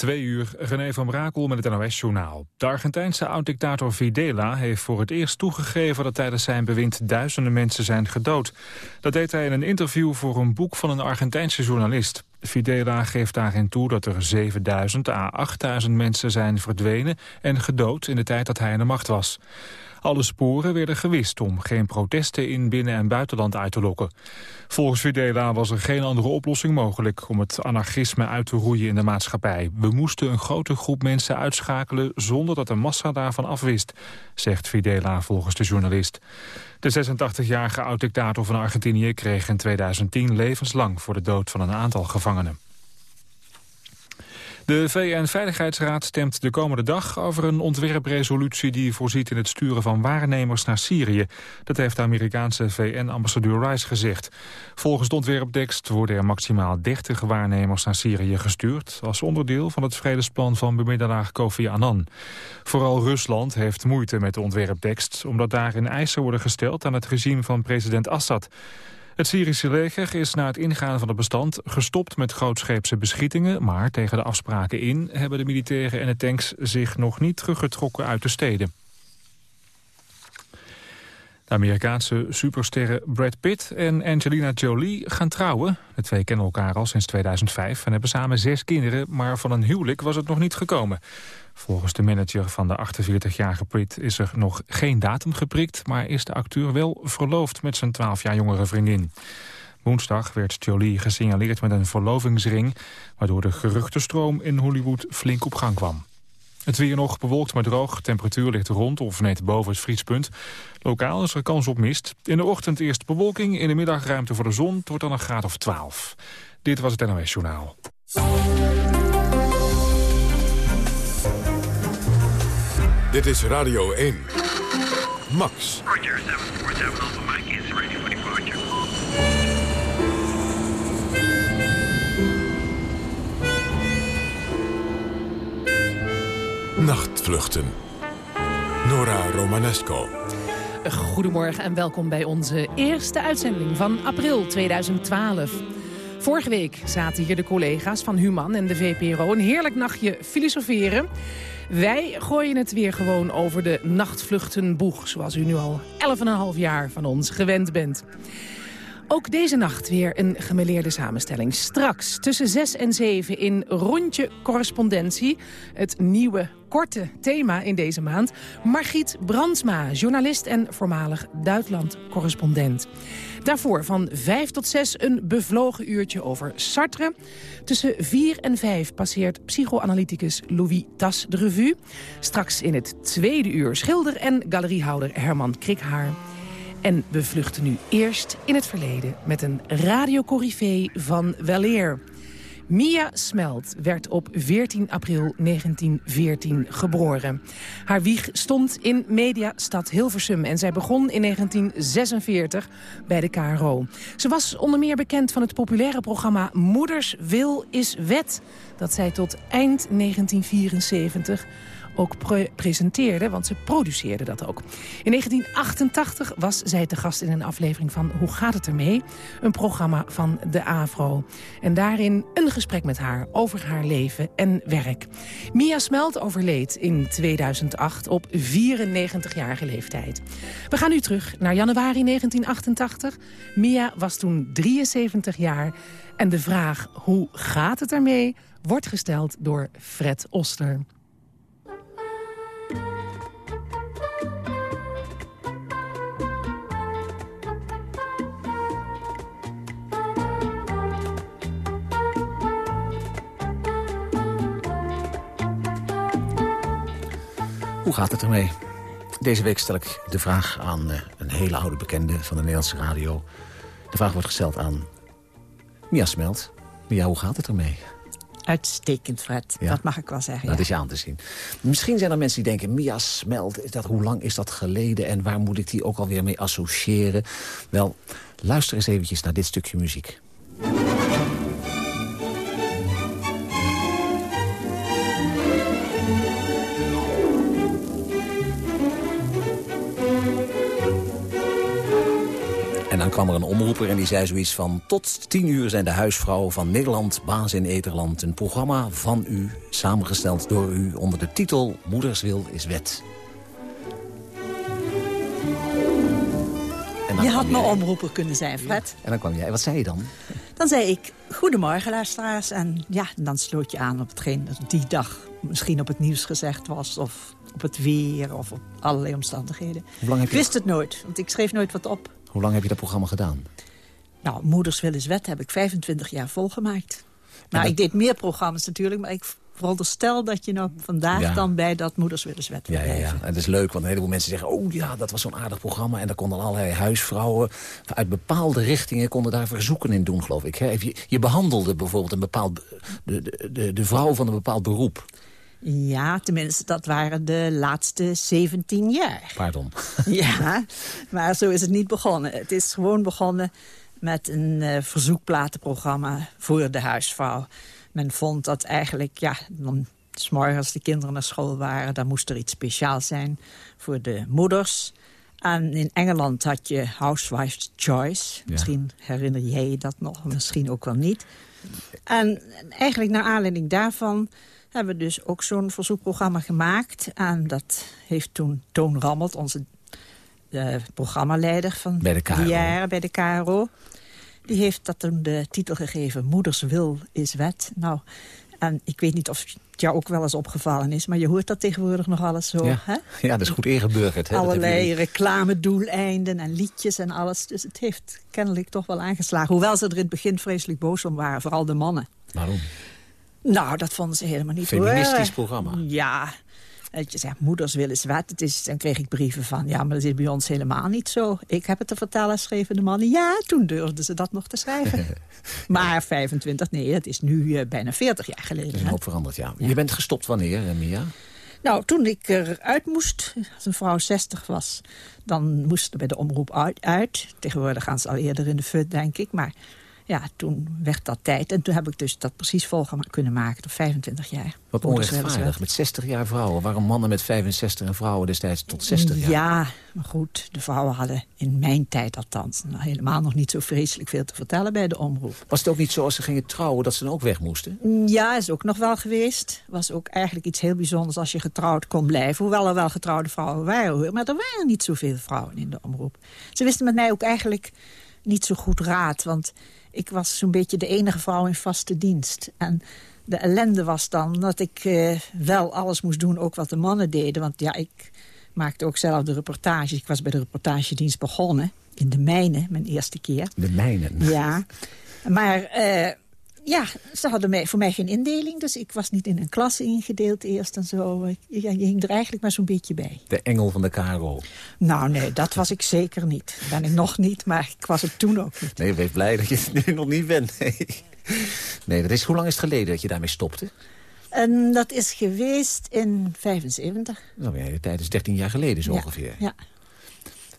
Twee uur, René van Brakel met het NOS-journaal. De Argentijnse oud-dictator Videla heeft voor het eerst toegegeven... dat tijdens zijn bewind duizenden mensen zijn gedood. Dat deed hij in een interview voor een boek van een Argentijnse journalist. Videla geeft daarin toe dat er 7000 à 8000 mensen zijn verdwenen... en gedood in de tijd dat hij aan de macht was. Alle sporen werden gewist om geen protesten in binnen- en buitenland uit te lokken. Volgens Videla was er geen andere oplossing mogelijk om het anarchisme uit te roeien in de maatschappij. We moesten een grote groep mensen uitschakelen zonder dat de massa daarvan afwist, zegt Videla volgens de journalist. De 86-jarige oud-dictator van Argentinië kreeg in 2010 levenslang voor de dood van een aantal gevangenen. De VN-veiligheidsraad stemt de komende dag over een ontwerpresolutie die voorziet in het sturen van waarnemers naar Syrië. Dat heeft de Amerikaanse VN-ambassadeur Rice gezegd. Volgens de ontwerptekst worden er maximaal 30 waarnemers naar Syrië gestuurd als onderdeel van het vredesplan van bemiddelaar Kofi Annan. Vooral Rusland heeft moeite met de ontwerptekst omdat daarin eisen worden gesteld aan het regime van president Assad. Het Syrische leger is na het ingaan van het bestand gestopt met grootscheepse beschietingen, maar tegen de afspraken in hebben de militairen en de tanks zich nog niet teruggetrokken uit de steden. Amerikaanse supersterren Brad Pitt en Angelina Jolie gaan trouwen. De twee kennen elkaar al sinds 2005 en hebben samen zes kinderen... maar van een huwelijk was het nog niet gekomen. Volgens de manager van de 48-jarige Pitt is er nog geen datum geprikt... maar is de acteur wel verloofd met zijn 12 jaar jongere vriendin. Woensdag werd Jolie gesignaleerd met een verlovingsring... waardoor de geruchtenstroom in Hollywood flink op gang kwam. Het weer nog bewolkt maar droog. Temperatuur ligt rond of net boven het vriespunt. Lokaal is er kans op mist. In de ochtend eerst bewolking, in de middag ruimte voor de zon. Het wordt dan een graad of 12. Dit was het NOS Journaal. Dit is Radio 1. Max. Roger, 747 Alpha Mike is ready for departure. Nachtvluchten. Nora Romanesco. Goedemorgen en welkom bij onze eerste uitzending van april 2012. Vorige week zaten hier de collega's van Human en de VPRO... een heerlijk nachtje filosoferen. Wij gooien het weer gewoon over de nachtvluchtenboeg... zoals u nu al 11,5 jaar van ons gewend bent. Ook deze nacht weer een gemeleerde samenstelling. Straks tussen 6 en 7 in Rondje Correspondentie. Het nieuwe korte thema in deze maand. Margriet Brandsma, journalist en voormalig Duitsland-correspondent. Daarvoor van 5 tot 6 een bevlogen uurtje over Sartre. Tussen 4 en 5 passeert psychoanalyticus Louis Tas de revue. Straks in het tweede uur schilder en galeriehouder Herman Krikhaar. En we vluchten nu eerst in het verleden met een radiocorrivee van weleer. Mia Smelt werd op 14 april 1914 geboren. Haar wieg stond in mediastad Hilversum en zij begon in 1946 bij de KRO. Ze was onder meer bekend van het populaire programma Moeders Wil is Wet... dat zij tot eind 1974 ook presenteerde, want ze produceerde dat ook. In 1988 was zij te gast in een aflevering van Hoe gaat het ermee? Een programma van de AVRO. En daarin een gesprek met haar over haar leven en werk. Mia Smelt overleed in 2008 op 94-jarige leeftijd. We gaan nu terug naar januari 1988. Mia was toen 73 jaar en de vraag hoe gaat het ermee wordt gesteld door Fred Oster. Hoe gaat het ermee? Deze week stel ik de vraag aan uh, een hele oude bekende van de Nederlandse radio. De vraag wordt gesteld aan Mia Smelt. Mia, hoe gaat het ermee? Uitstekend, Fred. Ja? Dat mag ik wel zeggen. Nou, ja. dat is je aan te zien. Misschien zijn er mensen die denken... Mia Smelt, is dat, hoe lang is dat geleden... en waar moet ik die ook alweer mee associëren? Wel, luister eens eventjes naar dit stukje muziek. Kwam er een omroeper en die zei zoiets van... tot tien uur zijn de huisvrouwen van Nederland, baas in Eterland. Een programma van u, samengesteld door u onder de titel... Moeders wil is wet. Je had jij. omroeper kunnen zijn, Fred. En dan kwam jij. Wat zei je dan? Dan zei ik, goedemorgen luisteraars. En ja, dan sloot je aan op hetgeen dat die dag misschien op het nieuws gezegd was... of op het weer of op allerlei omstandigheden. Ik wist het nooit, want ik schreef nooit wat op. hoe lang heb je dat programma gedaan? Nou, Moeders Willen Wet heb ik 25 jaar volgemaakt. Nou, dat- ik deed meer programma's natuurlijk, maar ik veronderstel dat je nou vandaag Ja. dan bij dat Moeders Willen Wet Ja, ja, ja. En het is leuk, want een heleboel mensen zeggen... oh ja, dat was zo'n aardig programma. En daar konden allerlei huisvrouwen uit bepaalde richtingen... konden daar verzoeken in doen, geloof ik. hè. Je, je behandelde bijvoorbeeld een bepaald, de, de, de, de vrouw van een bepaald beroep. Ja, tenminste, dat waren de laatste 17 jaar. Pardon. Ja, maar zo is het niet begonnen. Het is gewoon begonnen met een eh, verzoekplatenprogramma voor de huisvrouw. Men vond dat eigenlijk, ja, dan, 's morgens de kinderen naar school waren... dan moest er iets speciaals zijn voor de moeders. En in Engeland had je Housewife's Choice. Misschien herinner jij je dat nog, misschien ook wel niet. En eigenlijk naar aanleiding daarvan hebben we dus ook zo'n verzoekprogramma gemaakt. En dat heeft toen Toon Rammelt, onze eh, programmaleider van Bij de KRO. die jaren bij de KRO... die heeft dat toen de titel gegeven... Moeders wil is wet. Nou, en ik weet niet of het jou ook wel eens opgevallen is... maar je hoort dat tegenwoordig nog alles zo, Ja. hè? Ja, dat is goed ingeburgerd. Hè? Allerlei jullie- reclamedoeleinden en liedjes en alles. Dus het heeft kennelijk toch wel aangeslagen. Hoewel ze er in het begin vreselijk boos om waren, vooral de mannen. Waarom? Nou, dat vonden ze helemaal niet Feministisch hoor. programma. Ja, dat je zegt, moeders willen zwart. Het is, dan kreeg ik brieven van, ja, maar dat is bij ons helemaal niet zo. Ik heb het te vertellen, schreven de mannen. Ja, toen durfden ze dat nog te schrijven. maar 25, nee, het is nu eh, bijna 40 jaar Er geleden. is een hoop veranderd, ja. Je bent gestopt wanneer, eh, Mia? Nou, toen ik eruit moest, als een vrouw 60 was... dan moest er bij de omroep uit. uit. Tegenwoordig gaan ze al eerder in de fut, denk ik. Maar ja, toen werd dat tijd. En toen heb ik dus dat precies vol kunnen maken. Tot 25 jaar. Wat willen onrechtvaardig. Met 60 jaar vrouwen. Waarom mannen met 65 en vrouwen destijds tot 60 jaar? Ja, maar goed, de vrouwen hadden in mijn tijd althans... nou, helemaal nog niet zo vreselijk veel te vertellen bij de omroep. Was het ook niet zo als ze gingen trouwen dat ze dan ook weg moesten? Ja, is ook nog wel geweest. Was ook eigenlijk iets heel bijzonders als je getrouwd kon blijven. Hoewel er wel getrouwde vrouwen waren, hoor. Maar er waren niet zoveel vrouwen in de omroep. Ze wisten met mij ook eigenlijk niet zo goed raad. Want ik was zo'n beetje de enige vrouw in vaste dienst. En de ellende was dan dat ik eh, wel alles moest doen, ook wat de mannen deden. Want ja, ik maakte ook zelf de reportages. Ik was bij de reportagedienst begonnen. In de mijnen, mijn eerste keer. De mijnen. Ja, maar eh, ja, ze hadden mij, voor mij geen indeling. Dus ik was niet in een klasse ingedeeld eerst en zo. Ja, je hing er eigenlijk maar zo'n beetje bij. De engel van de KRO. Nou nee, dat was ik zeker niet. Ben ik nog niet, maar ik was het toen ook niet. Nee, wees blij dat je het nu nog niet bent. Nee. nee, dat is, hoe lang is het geleden dat je daarmee stopte? En dat is geweest in 75. Nou, ja, de tijd is 13 jaar geleden zo Ja, ongeveer. Ja.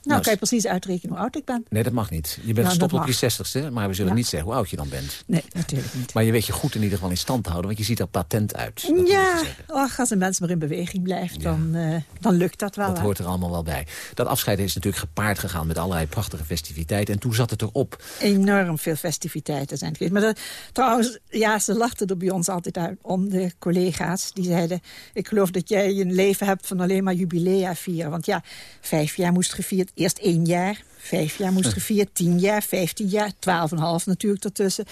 Nou, Nou, kan je precies uitrekenen hoe oud ik ben? Nee, dat mag niet. Je bent Nou, gestopt op je zestigste, maar we zullen Ja. niet zeggen hoe oud je dan bent. Nee, natuurlijk niet. Maar je weet je goed in ieder geval in stand te houden, want je ziet er patent uit. Ja, och, als een mens maar in beweging blijft, dan, eh, dan lukt dat wel. Dat hè. hoort er allemaal wel bij. Dat afscheid is natuurlijk gepaard gegaan met allerlei prachtige festiviteiten. En toen zat het erop. enorm veel festiviteiten zijn geweest. Maar dat- trouwens, ja, ze lachten er bij ons altijd uit om, de collega's. Die zeiden, ik geloof dat jij een leven hebt van alleen maar jubilea vieren. Want ja, vijf jaar moest gevierd, eerst één jaar. Vijf jaar moest gevierd, tien jaar, vijftien jaar. Twaalf en een half natuurlijk ertussen.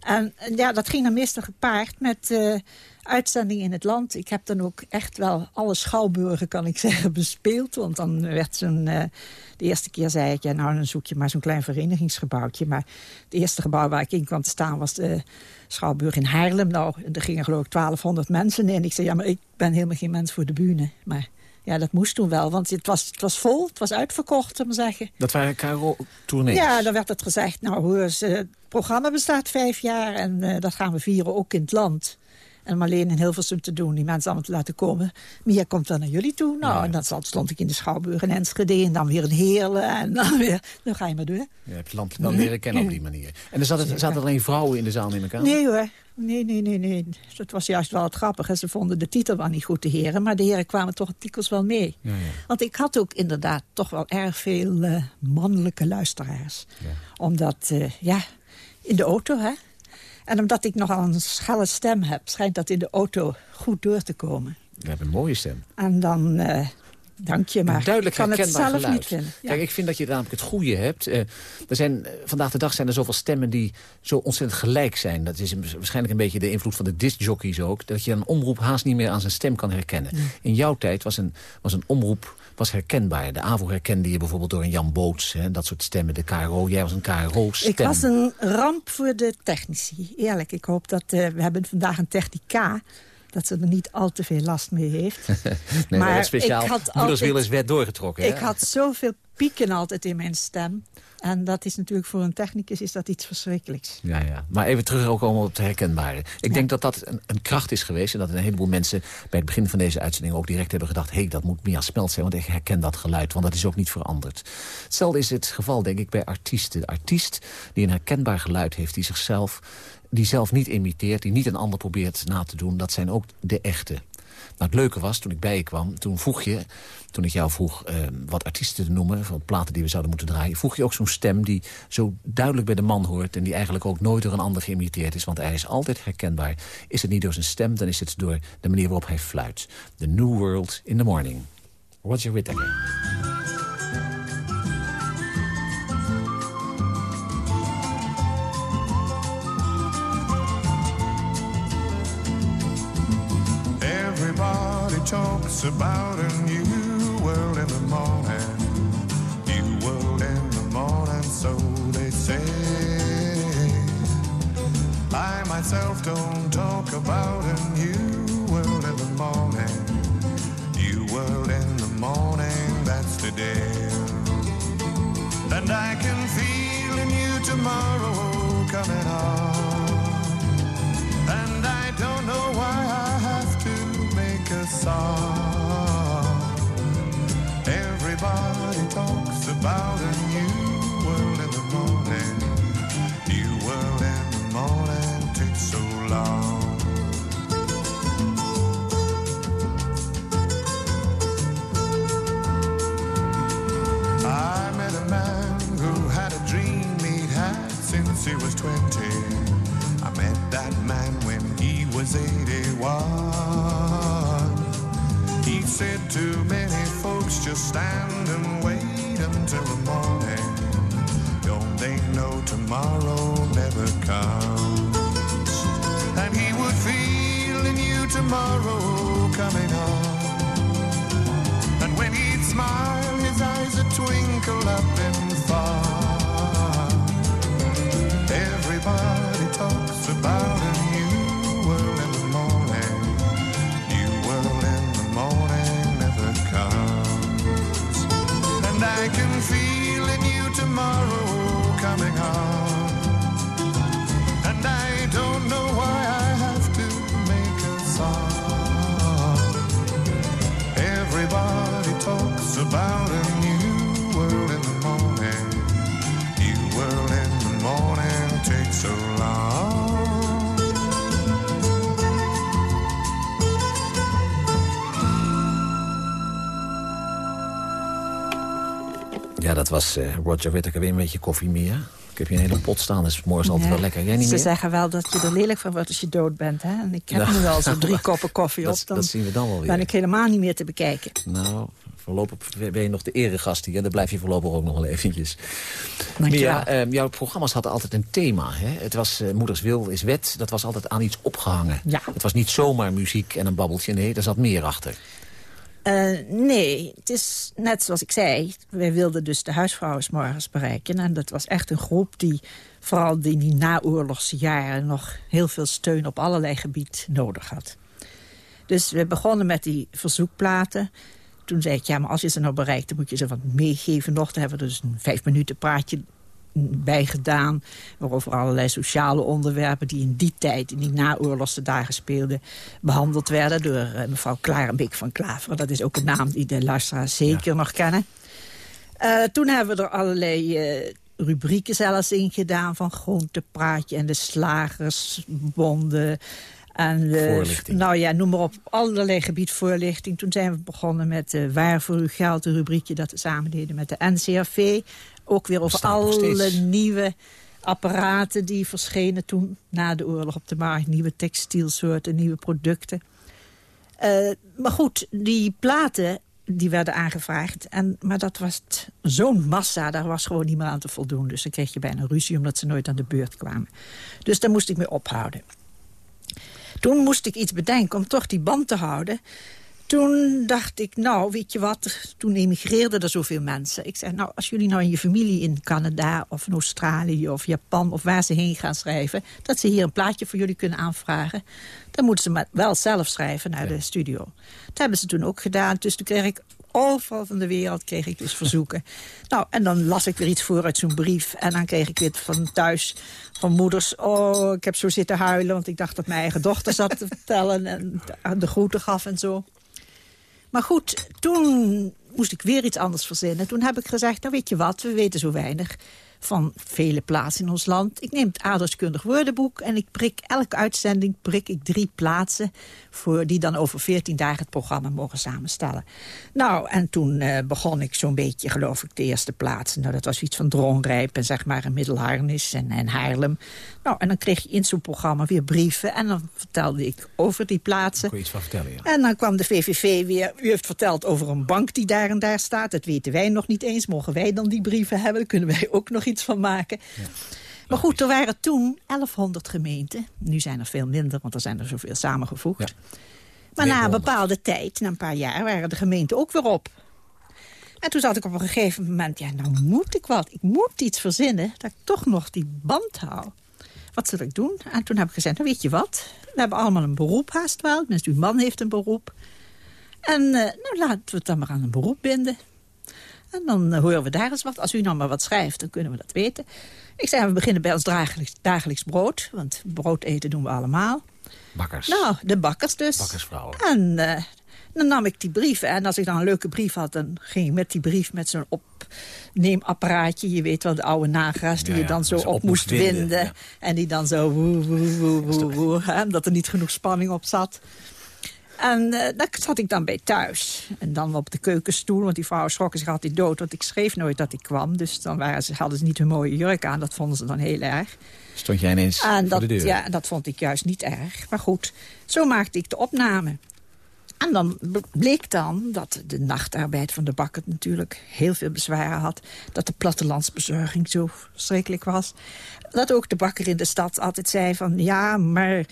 En ja, dat ging dan meestal gepaard met eh, uitzendingen in het land. Ik heb dan ook echt wel alle schouwburgen, kan ik zeggen, bespeeld. Want dan werd zo'n... eh, de eerste keer zei ik, ja, nou, dan zoek je maar zo'n klein verenigingsgebouwtje. Maar het eerste gebouw waar ik in kwam te staan was de Schouwburg in Haarlem. Nou, er gingen geloof ik 1200 mensen in. Ik zei, ja, maar ik ben helemaal geen mens voor de bühne. Maar ja, dat moest toen wel, want het was, het was vol. Het was uitverkocht, om maar zeggen. Dat waren KRO-tournees. Ja, dan werd het gezegd, nou, het programma bestaat vijf jaar... en eh, dat gaan we vieren ook in het land. En om alleen in Hilversum te doen, die mensen allemaal te laten komen. Mia komt dan naar jullie toe. Nou, en dan stond ik in de Schouwburg in Enschede. En dan weer in Heerlen. En dan weer, dan ga je maar door. Je hebt het land wel leren kennen op die manier. En er zaten, zaten alleen vrouwen in de zaal, neem ik aan? Nee hoor. Nee, nee, nee, nee. Dat was juist wel het grappige. Ze vonden de titel wel niet goed, de heren. Maar de heren kwamen toch dikwijls wel mee. Ja, ja. Want ik had ook inderdaad toch wel erg veel eh, mannelijke luisteraars. Ja. Omdat, eh, ja, in de auto, hè. En omdat ik nogal een schelle stem heb... schijnt dat in de auto goed door te komen. Je hebt een mooie stem. En dan... eh, Dank je, maar een duidelijk ik kan het zelf geluid. niet vinden. Ja. Kijk, ik vind dat je namelijk het goede hebt. Eh, er zijn, eh, vandaag de dag zijn er zoveel stemmen die zo ontzettend gelijk zijn. Dat is waarschijnlijk een beetje de invloed van de discjockeys ook. Dat je een omroep haast niet meer aan zijn stem kan herkennen. In jouw tijd was een, was een omroep was herkenbaar. De AVO herkende je bijvoorbeeld door een Jan Boots. Hè, dat soort stemmen. De KRO, jij was een KRO-stem. Ik was een ramp voor de technici. Eerlijk, ik hoop dat... eh, we hebben vandaag een technica... dat ze er niet al te veel last mee heeft. Nee, maar speciaal ik had Willens werd doorgetrokken. hè? Ik had zoveel pieken altijd in mijn stem. En dat is natuurlijk voor een technicus is dat iets verschrikkelijks. Ja, ja. Maar even terug ook allemaal op het herkenbare. Ik denk dat dat een, een kracht is geweest. En dat een heleboel mensen bij het begin van deze uitzending ook direct hebben gedacht... hé, hey, dat moet Mia Smelt zijn, want ik herken dat geluid. Want dat is ook niet veranderd. Hetzelfde is het geval, denk ik, bij artiesten. De artiest die een herkenbaar geluid heeft, die zichzelf... die zelf niet imiteert, die niet een ander probeert na te doen... dat zijn ook de echte. Maar het leuke was, toen ik bij je kwam, toen vroeg je... toen ik jou vroeg eh, wat artiesten te noemen... van platen die we zouden moeten draaien... vroeg je ook zo'n stem die zo duidelijk bij de man hoort... en die eigenlijk ook nooit door een ander geïmiteerd is. Want hij is altijd herkenbaar. Is het niet door zijn stem, dan is het door de manier waarop hij fluit. The New World in the Morning. Roger Whittaker. Talks about a new world in the morning. New world in the morning, so they say. I myself don't talk about a new world in the morning. New world in the morning, that's today. And I can feel a new tomorrow coming on. Song. Everybody talks about a new world in the morning. New world in the morning takes so long. I met a man who had a dream he'd had since he was 20. I met that man when he was 81. Said to many folks, just stand and wait until the morning. Don't they know tomorrow never comes? And he would feel a new tomorrow coming on. And when he'd smile, his eyes would twinkle up and far. Everybody dat was eh, Roger Whittaker. Weer een beetje koffie meer. Ik heb hier een hele pot staan, dus morgens altijd Ja. wel lekker. Jij niet Ze meer? zeggen wel dat je er lelijk van wordt als je dood bent. Hè? En ik heb Nou, nu wel zo'n drie koppen koffie dat, op. Dan dat zien we dan wel weer. ben ik helemaal niet meer te bekijken. Nou, voorlopig ben je nog de eregast hier. En dan blijf je voorlopig ook nog wel eventjes. Mia, eh, jouw programma's hadden altijd een thema. Hè? Het was eh, Moeders Wil is Wet. Dat was altijd aan iets opgehangen. Ja. Het was niet zomaar muziek en een babbeltje. Nee, er zat meer achter. Eh, nee, het is net zoals ik zei. Wij wilden dus de huisvrouwen morgens bereiken. En dat was echt een groep die vooral in die naoorlogse jaren... nog heel veel steun op allerlei gebied nodig had. Dus we begonnen met die verzoekplaten. Toen zei ik, ja, maar als je ze nou bereikt... dan moet je ze wat meegeven nog. Dan hebben we dus een vijf minuten praatje bijgedaan. Waarover allerlei sociale onderwerpen die in die tijd, in die naoorlogse dagen speelden, behandeld werden door eh, mevrouw Klarenbeek van Klaveren. Dat is ook een naam die de luisteraars zeker nog kennen. Eh, toen hebben we er allerlei eh, rubrieken zelfs in gedaan... van groentepraatje en de slagersbonden... En Voorlichting. Nou ja, noem maar op. Allerlei gebied voorlichting. Toen zijn we begonnen met uh, Waar voor uw geld, een rubriekje dat we samen deden met de NCRV. Ook weer over alle nieuwe apparaten die verschenen toen na de oorlog op de markt. Nieuwe textielsoorten, nieuwe producten. Eh, maar goed, die platen die werden aangevraagd. En, maar dat was zo'n massa, daar was gewoon niet meer aan te voldoen. Dus dan kreeg je bijna ruzie omdat ze nooit aan de beurt kwamen. Dus daar moest ik mee ophouden. Toen moest ik iets bedenken om toch die band te houden. Toen dacht ik, nou, weet je wat, toen emigreerden er zoveel mensen. Ik zei, nou, als jullie nou in je familie in Canada of in Australië of Japan... of waar ze heen gaan schrijven, dat ze hier een plaatje voor jullie kunnen aanvragen... dan moeten ze maar wel zelf schrijven naar de studio. Dat hebben ze toen ook gedaan, dus toen kreeg ik overal van de wereld kreeg ik dus verzoeken. nou, en dan las ik weer iets voor uit zo'n brief. En dan kreeg ik weer van thuis, van moeders... oh, ik heb zo zitten huilen, want ik dacht dat mijn eigen dochter zat te vertellen... en de groeten gaf en zo. Maar goed, toen moest ik weer iets anders verzinnen. Toen heb ik gezegd, nou weet je wat, we weten zo weinig van vele plaatsen in ons land. Ik neem het aardrijkskundig woordenboek en ik prik elke uitzending prik ik drie plaatsen... Voor die dan over veertien dagen het programma mogen samenstellen. Nou, en toen eh, begon ik zo'n beetje, geloof ik, de eerste plaatsen. Nou, dat was iets van Dronrijp en zeg maar een Middelharnis en, en Haarlem. Nou, en dan kreeg je in zo'n programma weer brieven... en dan vertelde ik over die plaatsen. Kun je iets van vertellen, ja. En dan kwam de VVV weer. U heeft verteld over een bank die daar en daar staat. Dat weten wij nog niet eens. Mogen wij dan die brieven hebben? Kunnen wij ook nog iets van maken. Maar goed, er waren toen 1100 gemeenten. Nu zijn er veel minder, want er zijn er zoveel samengevoegd. Ja. Maar na een 900. bepaalde tijd, na een paar jaar, waren de gemeenten ook weer op. En toen zat ik op een gegeven moment, ja, nou moet ik wat. Ik moet iets verzinnen dat ik toch nog die band hou. Wat zal ik doen? En toen heb ik gezegd, nou weet je wat? We hebben allemaal een beroep haast wel. Tenminste, uw man heeft een beroep. En eh, nou, laten we het dan maar aan een beroep binden. En dan eh, horen we daar eens wat. Als u nou maar wat schrijft, dan kunnen we dat weten. Ik zei, we beginnen bij ons dagelijks, dagelijks brood. Want brood eten doen we allemaal. Bakkers. Nou, de bakkers dus. Bakkersvrouwen. En eh, dan nam ik die brieven. En als ik dan een leuke brief had, dan ging ik met die brief met zo'n opneemapparaatje. Je weet wel, de oude nagras die Ja, je dan zo op, moest winden. ja. En die dan zo woe, woe, woe, woe, woe, hè, omdat er niet genoeg spanning op zat. En eh, daar zat ik dan bij thuis. En dan op de keukenstoel, want die vrouwen schrokken zich altijd dood. Want ik schreef nooit dat ik kwam. Dus dan waren ze, hadden ze niet hun mooie jurk aan. Dat vonden ze dan heel erg. Stond jij ineens En voor dat, de deur? ja, dat vond ik juist niet erg. Maar goed, zo maakte ik de opname. En dan bleek dan dat de nachtarbeid van de bakker natuurlijk heel veel bezwaren had. Dat de plattelandsbezorging zo verschrikkelijk was. Dat ook de bakker in de stad altijd zei van... ja, maar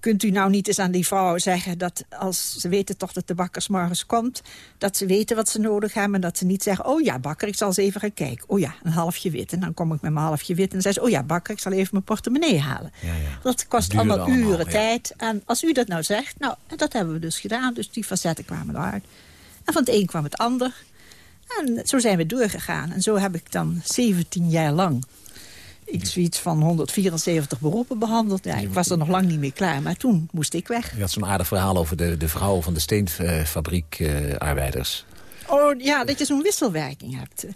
kunt u nou niet eens aan die vrouw zeggen... dat als ze weten toch dat de bakker 's morgens komt... dat ze weten wat ze nodig hebben... en dat ze niet zeggen, oh ja, bakker, ik zal eens even gaan kijken. Oh ja, een halfje wit. En dan kom ik met mijn halfje wit en zei ze... oh ja, bakker, ik zal even mijn portemonnee halen. Ja, ja. Dat kost allemaal allemaal, uren ja. tijd. En als u dat nou zegt, nou, en dat hebben we dus gedaan. Dus die facetten kwamen eruit. En van het een kwam het ander. En zo zijn we doorgegaan. En zo heb ik dan 17 jaar lang iets, iets van 174 beroepen behandeld. Ja, ik was er nog lang niet mee klaar, maar toen moest ik weg. Je had zo'n aardig verhaal over de, de vrouw van de steenfabriekarbeiders. Oh ja, dat je zo'n wisselwerking hebt. Eh,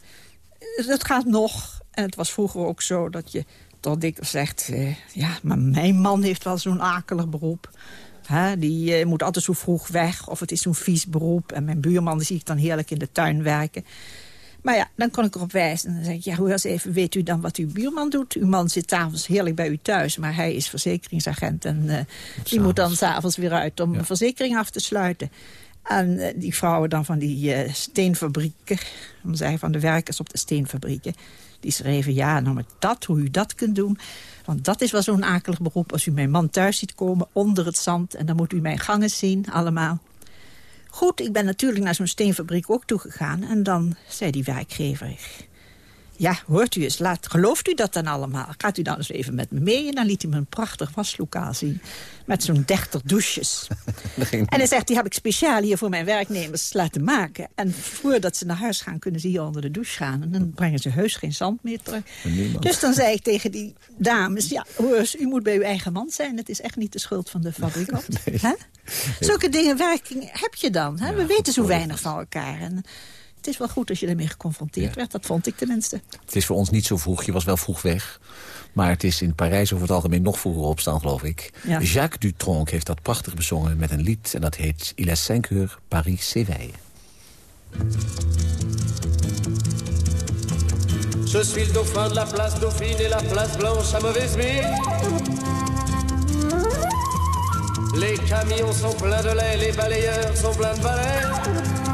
Dat gaat nog. En het was vroeger ook zo dat je toch dikwijls zegt... eh, ja, maar mijn man heeft wel zo'n akelig beroep. Die eh, moet altijd zo vroeg weg. Of het is zo'n vies beroep. En mijn buurman die zie ik dan heerlijk in de tuin werken. Maar ja, dan kon ik erop wijzen. En dan zeg ik, ja, hoe eens even, weet u dan wat uw buurman doet? Uw man zit s'avonds heerlijk bij u thuis, maar hij is verzekeringsagent. En eh, die moet dan s'avonds weer uit om een verzekering af te sluiten. En eh, die vrouwen dan van die eh, steenfabrieken, om zeggen van de werkers op de steenfabrieken... die schreven, ja, nou met dat, hoe u dat kunt doen... want dat is wel zo'n akelig beroep als u mijn man thuis ziet komen onder het zand... en dan moet u mijn gangen zien, allemaal. Goed, ik ben natuurlijk naar zo'n steenfabriek ook toegegaan... en dan zei die werkgever... ja, hoort u eens, laat, gelooft u dat dan allemaal? Gaat u dan eens even met me mee? En dan liet hij me een prachtig waslokaal zien. Met zo'n 30 douches. en hij zegt, die heb ik speciaal hier voor mijn werknemers laten maken. En voordat ze naar huis gaan, kunnen ze hier onder de douche gaan. En dan brengen ze heus geen zand meer terug. Dus dan zei ik tegen die dames, ja, hoor eens, u moet bij uw eigen man zijn. Het is echt niet de schuld van de fabrikant. Zulke dingen werking heb je dan. Hè? We weten zo weinig van elkaar. En het is wel goed als je ermee geconfronteerd werd. Dat vond ik tenminste. Het is voor ons niet zo vroeg. Je was wel vroeg weg. Maar het is in Parijs over het algemeen nog vroeger opstaan, geloof ik. Ja. Jacques Dutronc heeft dat prachtig bezongen met een lied. En dat heet Il est 5 heures, Paris s'éveille. Je suis le dauphin de la place Dauphine et la place Blanche à mauvaise mine. Les camions sont pleins de lait, les balayeurs sont pleins de balais.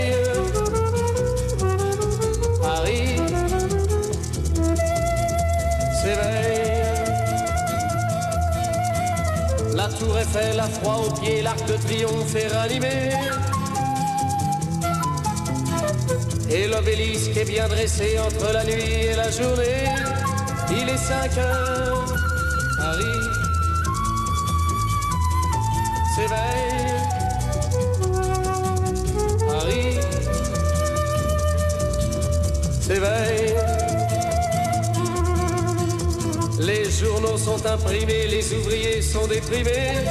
La tour Eiffel a froid aux pieds, l'arc de triomphe est ranimé. Et l'obélisque est bien dressé entre la nuit et la journée. Il est 5 heures, Paris s'éveille. Paris s'éveille. Les journaux sont imprimés, les ouvriers sont déprimés.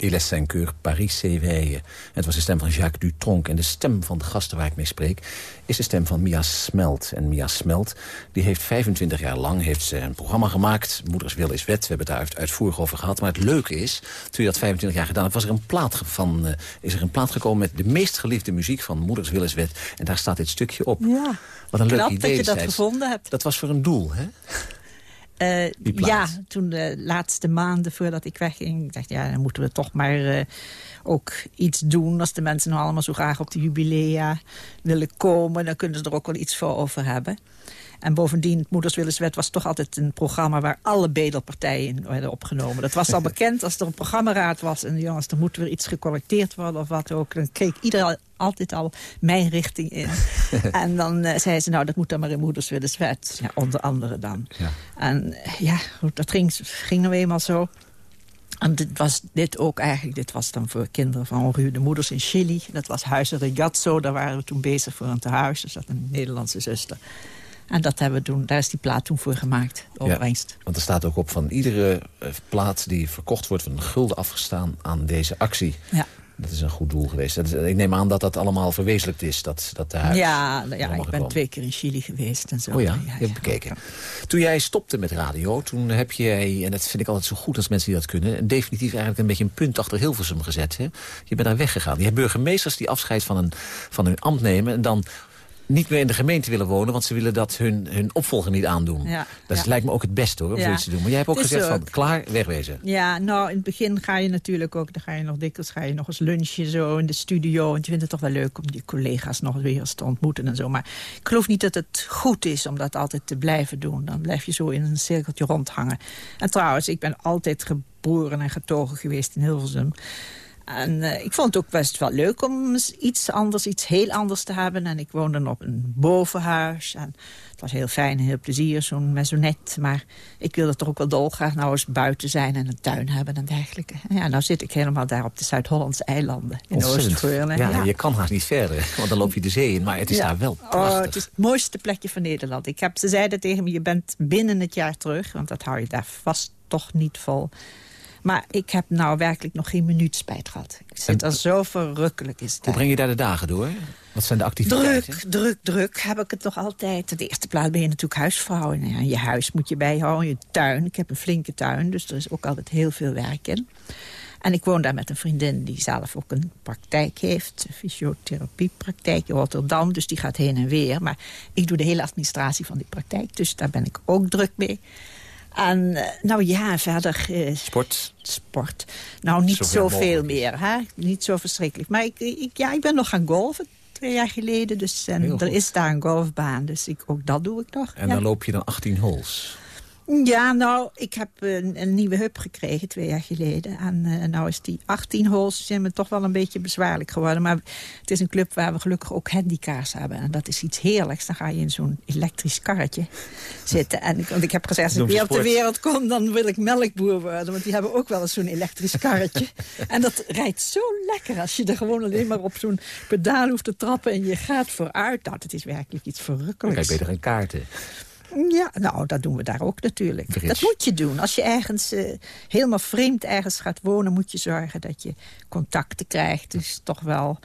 Il est 5 heures, Paris s'éveille. Het was de stem van Jacques Dutronc. En de stem van de gasten waar ik mee spreek... is de stem van Mia Smelt. En Mia Smelt die heeft 25 jaar lang heeft ze een programma gemaakt. Moeders wil is wet. We hebben het daar uitvoerig over gehad. Maar het leuke is, toen je dat 25 jaar gedaan hebt... Was er een plaat van, uh, is er een plaat gekomen met de meest geliefde muziek... van Moeders wil is wet. En daar staat dit stukje op. Ja, Wat een leuk idee dat je dat gevonden hebt. Dat was voor een doel, hè? Eh, ja, toen de laatste maanden voordat ik wegging... ik dacht, ja, dan moeten we toch maar eh, ook iets doen... als de mensen nou allemaal zo graag op de jubilea willen komen... dan kunnen ze er ook wel iets voor over hebben. En bovendien, het Moeders Willenswet was toch altijd een programma... waar alle bedelpartijen in werden opgenomen. Dat was al bekend als er een programmaraad was... en jongens, er moet weer iets gecorrecteerd worden of wat ook. Dan keek iedereen altijd al mijn richting in. en dan eh, zei ze, nou, dat moet dan maar in Moeders Willenswet. Ja, onder andere dan. Ja. En ja, goed, dat ging, ging nou eenmaal zo. En dit was dit ook eigenlijk, dit was dan voor kinderen van de moeders in Chili. Dat was Huizen Regazzo, daar waren we toen bezig voor een tehuis. Dus dat een Nederlandse zuster. En dat hebben we toen, daar is die plaat toen voor gemaakt, de Ja. opbrengst. Want er staat ook op van iedere eh, plaat die verkocht wordt... van een gulden afgestaan aan deze actie. Ja. Dat is een goed doel geweest. Dat is- ik neem aan dat dat allemaal verwezenlijkt is, dat, dat huis. Ja, nou ja ik ben twee keer in Chili geweest en zo. Oh ja, je hebt bekeken. Toen jij stopte met radio, toen heb jij, en dat vind ik altijd zo goed als mensen die dat kunnen... een definitief eigenlijk een beetje een punt achter Hilversum gezet. Hè? Je bent daar weggegaan. Je hebt burgemeesters die afscheid van, een, van hun ambt nemen... en dan niet meer in de gemeente willen wonen... want ze willen dat hun, hun opvolger niet aandoen. Ja, dat ja. lijkt me ook het beste hoor, om Ja. zoiets te doen. Maar jij hebt ook gezegd van, klaar, wegwezen. Ja, nou, in het begin ga je natuurlijk ook... dan ga je nog dikwijls ga je nog eens lunchen zo in de studio. En je vindt het toch wel leuk om je collega's nog weer eens te ontmoeten en zo. Maar ik geloof niet dat het goed is om dat altijd te blijven doen. Dan blijf je zo in een cirkeltje rondhangen. En trouwens, ik ben altijd geboren en getogen geweest in Hilversum. En eh, ik vond het ook best wel leuk om iets anders, iets heel anders te hebben. En ik woonde op een bovenhuis. En het was heel fijn en heel plezier, zo'n maisonette. Maar ik wilde toch ook wel dolgraag nou eens buiten zijn en een tuin hebben en dergelijke. En ja, nou zit ik helemaal daar op de Zuid-Hollandse eilanden in. Oost-Goorlen. Ja, je kan haast niet verder, want dan loop je de zee in. Maar het is Ja. daar wel Oh, prachtig. het is het mooiste plekje van Nederland. Ik heb, ze zeiden tegen me, je bent binnen het jaar terug. Want dat hou je daar vast toch niet vol. Maar ik heb nou werkelijk nog geen minuut spijt gehad. Ik zit er zo verrukkelijk is het Hoe breng je daar de dagen door? Wat zijn de activiteiten? Druk, druk, druk heb ik het nog altijd. De eerste plaats ben je natuurlijk huisvrouw. En ja, je huis moet je bijhouden, je tuin. Ik heb een flinke tuin, dus er is ook altijd heel veel werk in. En ik woon daar met een vriendin die zelf ook een praktijk heeft. Een fysiotherapiepraktijk in Rotterdam. Dus die gaat heen en weer. Maar ik doe de hele administratie van die praktijk. Dus daar ben ik ook druk mee. En eh, nou ja, verder... eh, Sport? sport. Nou, niet Zoveel meer, hè? Niet zo verschrikkelijk. Maar ik, ik, ja, ik ben nog gaan golven twee jaar geleden. Dus en er is daar een golfbaan. Dus ik, ook dat doe ik nog. En ja. dan loop je dan 18 holes. Ja, nou, ik heb een, een nieuwe heup gekregen twee jaar geleden. En eh, nou is die 18 holes zijn me toch wel een beetje bezwaarlijk geworden. Maar het is een club waar we gelukkig ook handicaps hebben. En dat is iets heerlijks. Dan ga je in zo'n elektrisch karretje zitten. En ik, want ik heb gezegd, als ik weer op de wereld kom... dan wil ik melkboer worden. Want die hebben ook wel eens zo'n elektrisch karretje. en dat rijdt zo lekker als je er gewoon alleen maar op zo'n pedaal hoeft te trappen... en je gaat vooruit. Nou, dat is werkelijk iets Dan verrukkelijks. krijg je beter een kaarten. Ja, nou, dat doen we daar ook natuurlijk. Dat moet je doen. Als je ergens eh, helemaal vreemd ergens gaat wonen... moet je zorgen dat je contacten krijgt. Dus toch wel...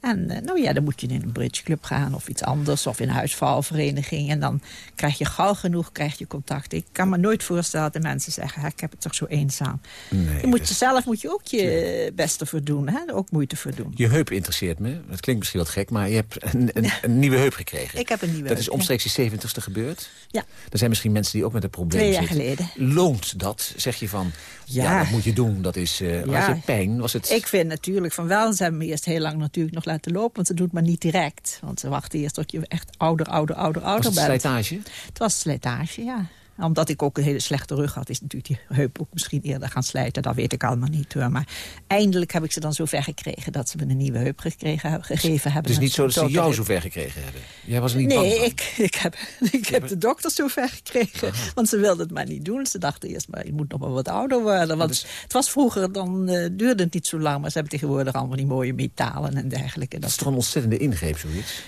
En eh, nou ja, dan moet je in een bridgeclub gaan of iets anders... of in een huisvrouwenvereniging. En dan krijg je gauw genoeg krijg je contact. Ik kan me nooit voorstellen dat de mensen zeggen... "Ha, ik heb het toch zo eenzaam. Nee, je moet dus- zelf moet je ook je best ervoor doen. Hè? Ook moeite voor doen. Je heup interesseert me. Dat klinkt misschien wat gek, maar je hebt een, een, een nieuwe heup gekregen. Ik heb een nieuwe Dat is omstreeks je zeventigste gebeurd? Ja. Er zijn misschien mensen die ook met een probleem Twee jaar zitten. geleden. Loont dat? Zeg je van, ja, Ja. dat moet je doen. Dat is, eh Ja. Had je pijn? Was het... Ik vind natuurlijk van wel. Ze hebben me eerst heel lang natuurlijk nog laten lopen. Want ze doet maar niet direct. Want ze wachten eerst tot je echt ouder, ouder, ouder, was ouder het bent. slijtage? Het was slijtage, ja. Omdat ik ook een hele slechte rug had... is natuurlijk die heup ook misschien eerder gaan slijten. Dat weet ik allemaal niet hoor. Maar eindelijk heb ik ze dan zover gekregen... dat ze me een nieuwe heup gekregen, gegeven hebben. Het is niet zo dat ze jou zover gekregen hebben. Jij was er niet Nee, ik, ik heb, ik heb de dokter zover gekregen. Want ze wilden het maar niet doen. Ze dachten eerst, maar je moet nog wel wat ouder worden. Want is- het was vroeger, dan eh, duurde het niet zo lang. Maar ze hebben tegenwoordig allemaal die mooie metalen en dergelijke. Dat Dat is toch een ontzettende ingreep, zoiets?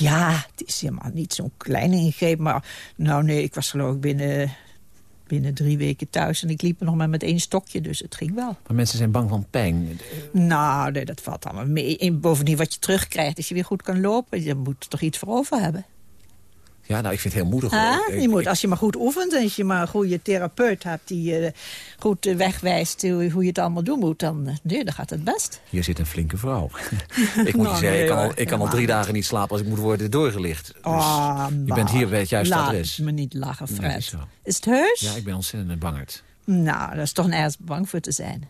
Ja, het is helemaal niet zo'n kleine ingreep. Maar nou nee, ik was geloof ik binnen, binnen drie weken thuis. En ik liep er nog maar met één stokje, dus het ging wel. Maar mensen zijn bang van pijn. Nou, nee, dat valt allemaal mee. En bovendien wat je terugkrijgt, als je weer goed kan lopen... je moet er toch iets voor over hebben. Ja, nou, ik vind het heel moedig. Ah, je moet, als je maar goed oefent en als je maar een goede therapeut hebt... die je goed eh, wegwijst hoe, hoe je het allemaal doen moet... dan, eh, nee, dan gaat het best. Hier zit een flinke vrouw. ik moet Nou, je zeggen, nee, ik kan, al, ik kan al drie dagen niet slapen als ik moet worden doorgelicht. Dus Ah, je nou, bent hier bij het juiste laat adres. me niet lachen, Nee, Fred. is het heus? Ja, ik ben ontzettend bangerd. Nou, daar is toch nergens bang voor te zijn.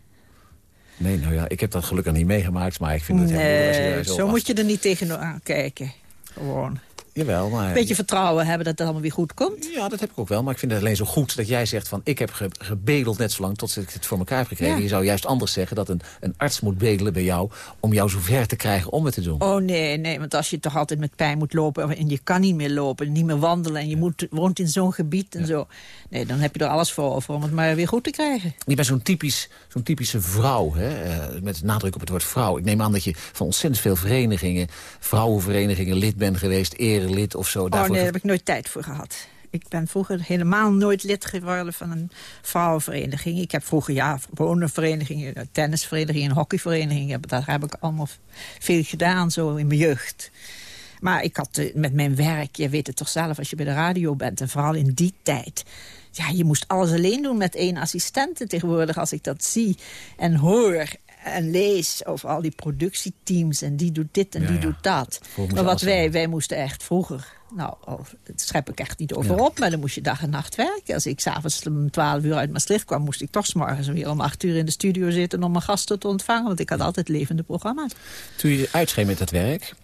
Nee, nou ja, ik heb dat gelukkig niet meegemaakt, maar ik vind het heel moeilijk zo moet je er niet tegenaan kijken. Gewoon. Jawel, maar... Een beetje vertrouwen hebben dat het allemaal weer goed komt. Ja, dat heb ik ook wel. Maar ik vind het alleen zo goed dat jij zegt van... ik heb ge- gebedeld net zo lang tot ik het voor elkaar heb gekregen. Ja. Je zou juist anders zeggen dat een, een arts moet bedelen bij jou... om jou zover te krijgen om het te doen. Oh nee, nee, want als je toch altijd met pijn moet lopen... en je kan niet meer lopen, niet meer wandelen... en je moet, woont in zo'n gebied en zo... nee, dan heb je er alles voor over om het maar weer goed te krijgen. Je bent zo'n typisch, zo'n typische vrouw, hè? eh, met nadruk op het woord vrouw. Ik neem aan dat je van ontzettend veel verenigingen... vrouwenverenigingen lid bent geweest, erelid of zo. Oh Daarvoor nee, daar heb ik nooit tijd voor gehad. Ik ben vroeger helemaal nooit lid geworden van een vrouwenvereniging. Ik heb vroeger, ja, verenigingen, tennisverenigingen, hockeyverenigingen. Daar heb ik allemaal veel gedaan, zo in mijn jeugd. Maar ik had eh, met mijn werk, je weet het toch zelf als je bij de radio bent... en vooral in die tijd ja, je moest alles alleen doen met één assistente tegenwoordig. Als ik dat zie en hoor en lees over al die productieteams... en die doet dit en die doet dat. Maar wat wij, wij moesten echt vroeger... Nou, het schep ik echt niet over op, maar dan moest je dag en nacht werken. Als ik s'avonds om 12 uur uit Maastricht kwam... moest ik toch s morgens weer om 8 uur in de studio zitten... om mijn gasten te ontvangen, want ik had altijd levende programma's. Toen je uitschreef met dat werk,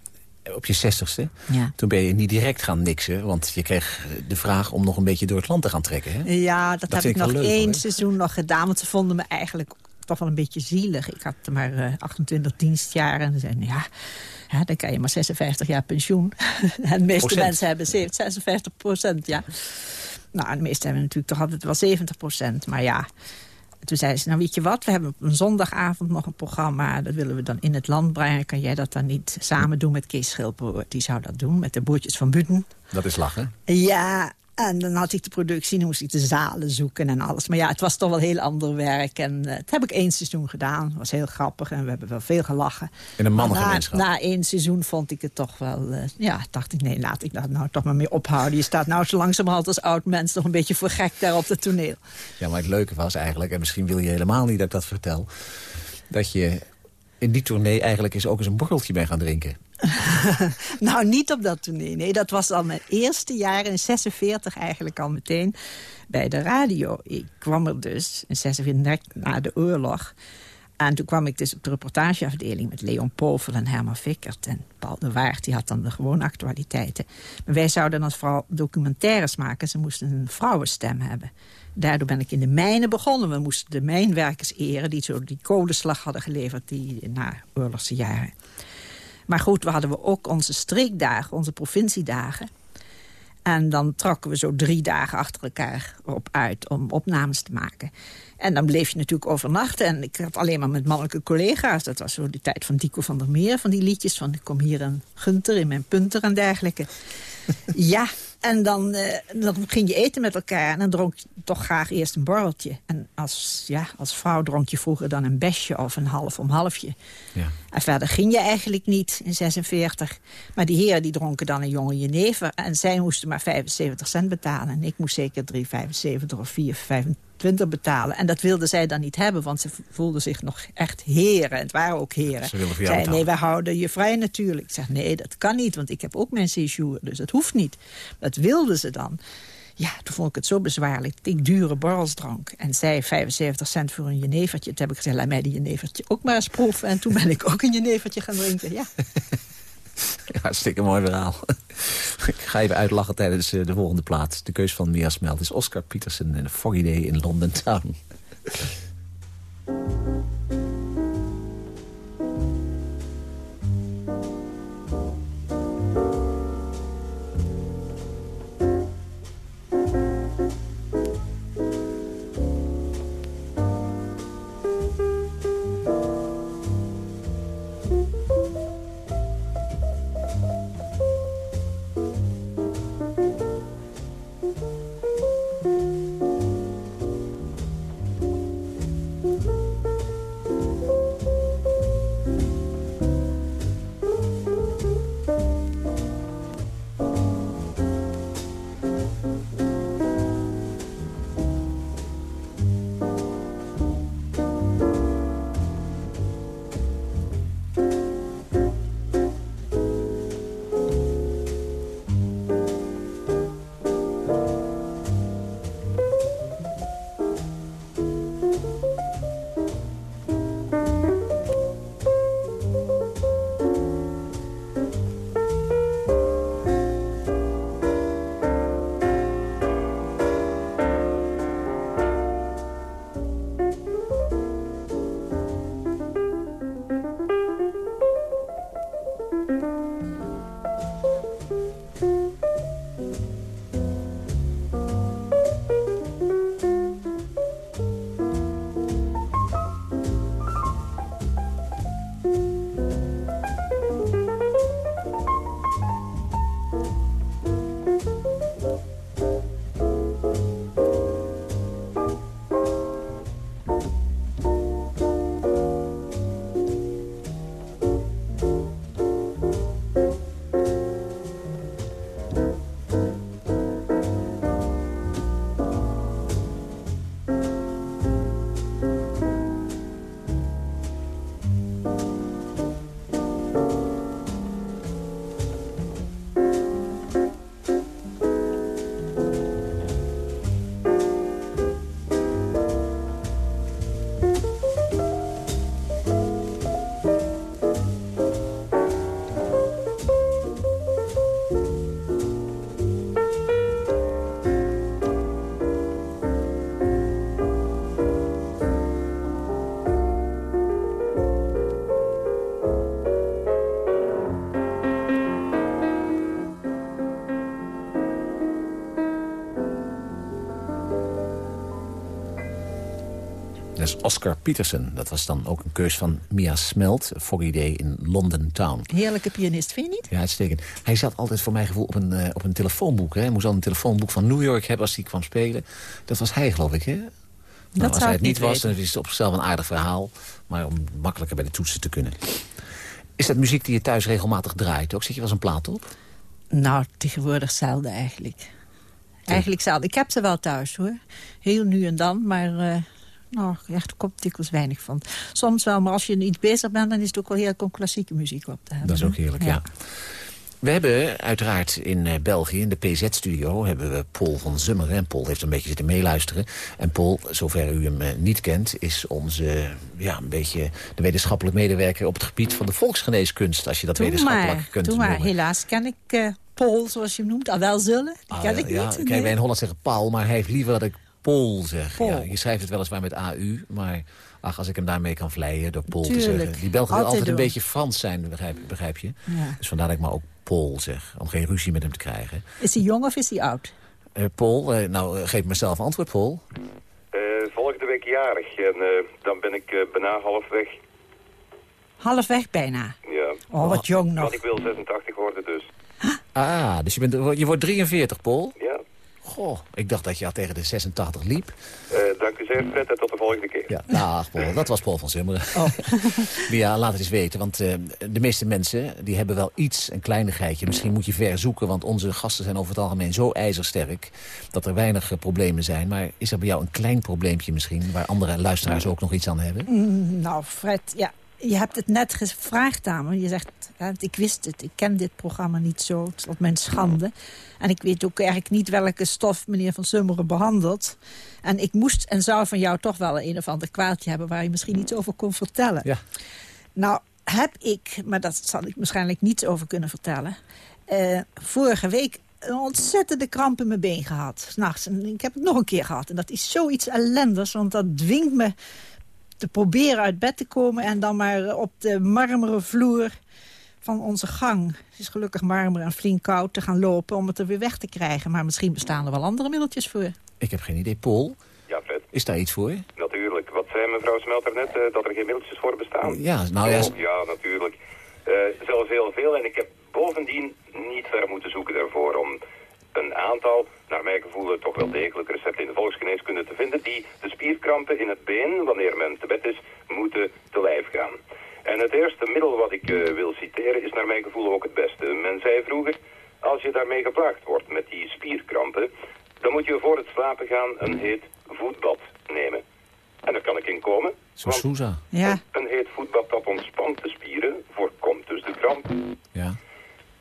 op je zestigste. Ja. Toen ben je niet direct gaan niksen. Want je kreeg de vraag om nog een beetje door het land te gaan trekken. Hè? Ja, dat, heb ik nog één seizoen nog gedaan. Want ze vonden me eigenlijk toch wel een beetje zielig. Ik had maar uh, 28 dienstjaren. En zeiden, ja, ja, dan kan je maar 56 jaar pensioen. en de meeste mensen hebben 56 procent, ja. Nou, de meeste hebben natuurlijk toch altijd wel 70 procent. Maar ja, toen zei ze, nou weet je wat, we hebben op een zondagavond nog een programma... dat willen we dan in het land brengen. Kan jij dat dan niet samen doen met Kees Schilpoort? Die zou dat doen met de boertjes van Buten. Dat is lachen. Ja, en dan had ik de productie, dan moest ik de zalen zoeken en alles. Maar ja, het was toch wel heel ander werk. En uh, dat heb ik één seizoen gedaan. Dat was heel grappig en we hebben wel veel gelachen. In een mannengemeenschap? Na, na één seizoen vond ik het toch wel... Uh, ja, dacht ik, nee, laat ik dat nou toch maar mee ophouden. Je staat nou zo langzamerhand als oud mens nog een beetje voor gek daar op het toneel. Ja, maar het leuke was eigenlijk, en misschien wil je helemaal niet dat ik dat vertel... dat je in die tournee eigenlijk eens ook eens een borreltje bij gaan drinken. nou, niet op dat toneel. Nee, dat was al mijn eerste jaar in 46 eigenlijk al meteen bij de radio. Ik kwam er dus in 46 na de oorlog. En toen kwam ik dus op de reportageafdeling met Leon Povel en Herman Vickert. En Paul de Waard, die had dan de gewone actualiteiten. Maar wij zouden dan vooral documentaires maken. Ze moesten een vrouwenstem hebben. Daardoor ben ik in de mijnen begonnen. We moesten de mijnwerkers eren die zo die kolenslag hadden geleverd die na oorlogse jaren. Maar goed, we hadden we ook onze streekdagen, onze provinciedagen. En dan trokken we zo drie dagen achter elkaar op uit om opnames te maken. En dan bleef je natuurlijk overnachten. En ik had alleen maar met mannelijke collega's. Dat was zo de tijd van Dico van der Meer. Van die liedjes van ik kom hier een Gunter in mijn punter en dergelijke. ja, en dan, uh, dan ging je eten met elkaar en dan dronk je toch graag eerst een borreltje. En als, ja, als vrouw dronk je vroeger dan een besje of een half om halfje. Ja. En verder ging je eigenlijk niet in 46. Maar die heren die dronken dan een jonge jenever. En zij moesten maar 75 cent betalen. En ik moest zeker 3,75 of 4,25 20 betalen. En dat wilden zij dan niet hebben, want ze voelden zich nog echt heren. Het waren ook heren. Ze zeiden, nee, wij houden je vrij natuurlijk. Ik zeg, nee, dat kan niet, want ik heb ook mijn séjour, dus dat hoeft niet. Dat wilden ze dan. Ja, toen vond ik het zo bezwaarlijk dat ik dure borrels dronk. En zij 75 cent voor een jenevertje. Toen heb ik gezegd, laat mij die jenevertje ook maar eens proeven. En toen ben ik ook een jenevertje gaan drinken, ja. Hartstikke mooi verhaal. Ik ga even uitlachen tijdens eh, de volgende plaat. De keus van Mia Smelt is Oscar Peterson en Foggy Day in London Town. Is Oscar Peterson. Dat was dan ook een keus van Mia Smelt, Foggy Day in London Town. Heerlijke pianist, vind je niet? Ja, uitstekend. Hij zat altijd voor mijn gevoel op een, eh, op een telefoonboek. Hè. Hij moest al een telefoonboek van New York hebben als hij kwam spelen. Dat was hij, geloof ik, hè? Nou, als hij het niet was, dan is het op zichzelf een aardig verhaal. Maar om makkelijker bij de toetsen te kunnen. Is dat muziek die je thuis regelmatig draait ook? Zet je wel eens een plaat op? Nou, tegenwoordig zelden eigenlijk. Eigenlijk zelden. Ik heb ze wel thuis, hoor. Heel nu en dan, maar... eh nou, echt, komt dikwijls weinig van. Soms wel, maar als je iets bezig bent... dan is het ook wel heerlijk om klassieke muziek op te hebben. Dat is ook heerlijk, ja. We hebben uiteraard in eh, België, in de PZ-studio... hebben we Paul van Zummeren. En Paul heeft een beetje zitten meeluisteren. En Paul, zover u hem eh, niet kent... is onze, ja, een beetje de wetenschappelijk medewerker... op het gebied van de volksgeneeskunst. Als je dat wetenschappelijk kunt doe maar. noemen. Helaas ken ik eh, Paul, zoals je hem noemt. Al wel zullen. Die Ah, ken ik ja, niet. Kijk, wij in Holland zeggen Paul, maar hij heeft liever dat ik Paul zeg. Ja, je schrijft het weliswaar met AU, maar ach, als ik hem daarmee kan vleien door Paul te zeggen. Die Belgen willen Altijd altijd een doen. beetje Frans zijn, begrijp, begrijp je? Ja. Dus vandaar dat ik maar ook Paul zeg, om geen ruzie met hem te krijgen. Is hij jong of is hij oud? Eh, Paul, eh, nou eh, geef mezelf antwoord, Paul. Eh, volgende week jarig en eh, dan ben ik eh, bijna halfweg. Halfweg bijna. Ja. Oh, wat jong nog. Want ik wil 86 worden dus. Ah, dus je, bent, je wordt 43, Paul? Ja. Goh, ik dacht dat je al tegen de 86 liep. Eh, dank u zeer, Fred, en tot de volgende keer. Ja, dag Paul. Dat was Paul van Zummeren. ja, laat het eens weten. Want eh, de meeste mensen die hebben wel iets, een kleinigheidje. Misschien moet je ver zoeken, want onze gasten zijn over het algemeen zo ijzersterk... dat er weinig eh, problemen zijn. Maar is er bij jou een klein probleempje misschien... waar andere luisteraars ook nog iets aan hebben? Mm, nou, Fred, ja, je hebt het net gevraagd aan me. Je zegt, ja, ik wist het, ik ken dit programma niet zo. Op mijn schande. En ik weet ook eigenlijk niet welke stof meneer Van Summeren behandelt. En ik moest en zou van jou toch wel een of ander kwaadje hebben... waar je misschien iets over kon vertellen. Ja. Nou, heb ik, maar dat zal ik waarschijnlijk niets over kunnen vertellen... eh, vorige week een ontzettende kramp in mijn been gehad. S'nachts. En ik heb het nog een keer gehad. En dat is zoiets ellendigs, want dat dwingt me te proberen uit bed te komen... en dan maar op de marmeren vloer van onze gang... het is gelukkig marmer en flink koud te gaan lopen... om het er weer weg te krijgen. Maar misschien bestaan er wel andere middeltjes voor. Ik heb geen idee. Paul, Ja, Fred, is daar iets voor? natuurlijk. Wat zei mevrouw Smelter net, eh, dat er geen middeltjes voor bestaan? Ja, nou ja... Oh, ja, natuurlijk. Eh, zelfs heel veel. En ik heb bovendien niet ver moeten zoeken daarvoor om een aantal, naar mijn gevoel toch wel degelijk recepten in de volksgeneeskunde te vinden, die de spierkrampen in het been, wanneer men te bed is, moeten te lijf gaan. En het eerste middel wat ik eh, wil citeren is naar mijn gevoel ook het beste. Men zei vroeger, als je daarmee geplaagd wordt met die spierkrampen, dan moet je voor het slapen gaan een heet voetbad nemen. En daar kan ik in komen. Zo want Sousa. Ja, een heet voetbad dat ontspant de spieren, voorkomt dus de kramp. Ja.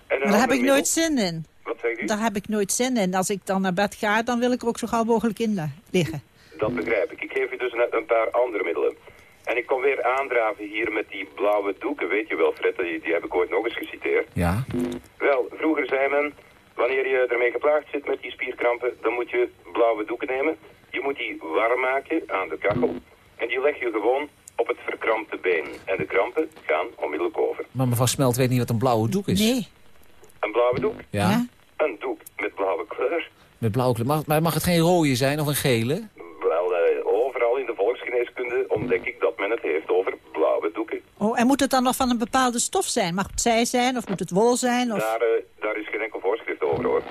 En daar heb ik middel- nooit zin in. Wat zegt u? Daar heb ik nooit zin in. Als ik dan naar bed ga, dan wil ik er ook zo gauw mogelijk in liggen. Dat begrijp ik. Ik geef u dus net een paar andere middelen. En ik kom weer aandraven hier met die blauwe doeken, weet je wel Fred, die, die heb ik ooit nog eens geciteerd. Ja. Wel, vroeger zei men, wanneer je ermee geplaagd zit met die spierkrampen, dan moet je blauwe doeken nemen. Je moet die warm maken aan de kachel. En die leg je gewoon op het verkrampte been. En de krampen gaan onmiddellijk over. Maar mevrouw Smelt weet niet wat een blauwe doek is. Nee. Een blauwe doek. Ja? Een doek met blauwe kleur. Met blauwe kleur. Mag, maar mag het geen rode zijn of een gele? Wel, eh, overal in de volksgeneeskunde ontdek ik dat men het heeft over blauwe doeken. Oh, en moet het dan nog van een bepaalde stof zijn? Mag het zij zijn of moet het wol zijn? Of... Daar, eh, daar is geen enkel voorschrift over hoor.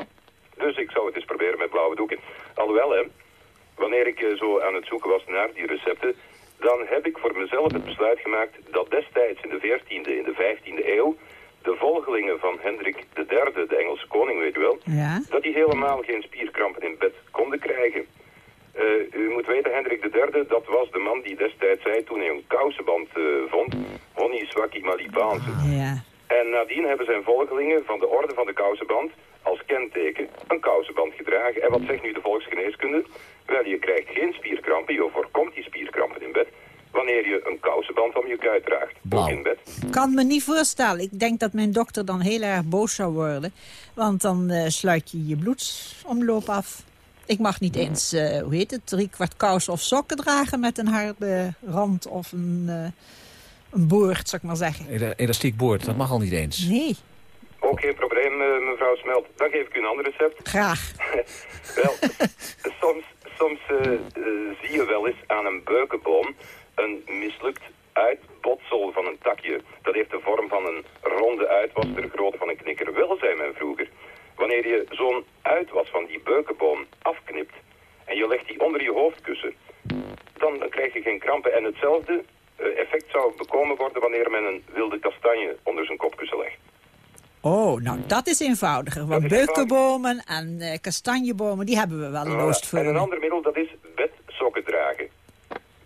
Dus ik zou het eens proberen met blauwe doeken. Alhoewel, hè, wanneer ik eh, zo aan het zoeken was naar die recepten, dan heb ik voor mezelf het besluit gemaakt dat destijds in de 14e, in de 15e eeuw, de volgelingen van Hendrik III, de Engelse koning, weet u wel, Ja? dat die helemaal geen spierkrampen in bed konden krijgen. Eh, u moet weten, Hendrik III, dat was de man die destijds zei toen hij een kousenband eh, vond, honi swaki malipaanse. Ja. En nadien hebben zijn volgelingen van de orde van de kousenband als kenteken een kousenband gedragen. En wat zegt nu de volksgeneeskunde? Wel, je krijgt geen spierkrampen, je voorkomt die spierkrampen in bed, wanneer je een kousenband om je kuit draagt. In bed. Kan me niet voorstellen. Ik denk dat mijn dokter dan heel erg boos zou worden. Want dan eh, sluit je je bloedsomloop af. Ik mag niet eens, eh, hoe heet het, drie kwart kousen of sokken dragen... met een harde rand of een, eh, een boord, zou ik maar zeggen. Ela- Elastiek boord, dat mag al niet eens. Nee, Ook geen probleem, mevrouw Smelt. Dan geef ik u een ander recept. graag. Wel, soms, soms zie je wel eens aan een beukenboom een mislukt uitbotsel van een takje. Dat heeft de vorm van een ronde uitwas ter grootte van een knikker. Wel, zei men vroeger, wanneer je zo'n uitwas van die beukenboom afknipt en je legt die onder je hoofdkussen, dan krijg je geen krampen. En hetzelfde eh, effect zou bekomen worden wanneer men een wilde kastanje onder zijn kopkussen legt. Oh, nou dat is eenvoudiger. Want beukenbomen en eh, kastanjebomen, die hebben we wel in Oostvoorne. En een ander middel, dat is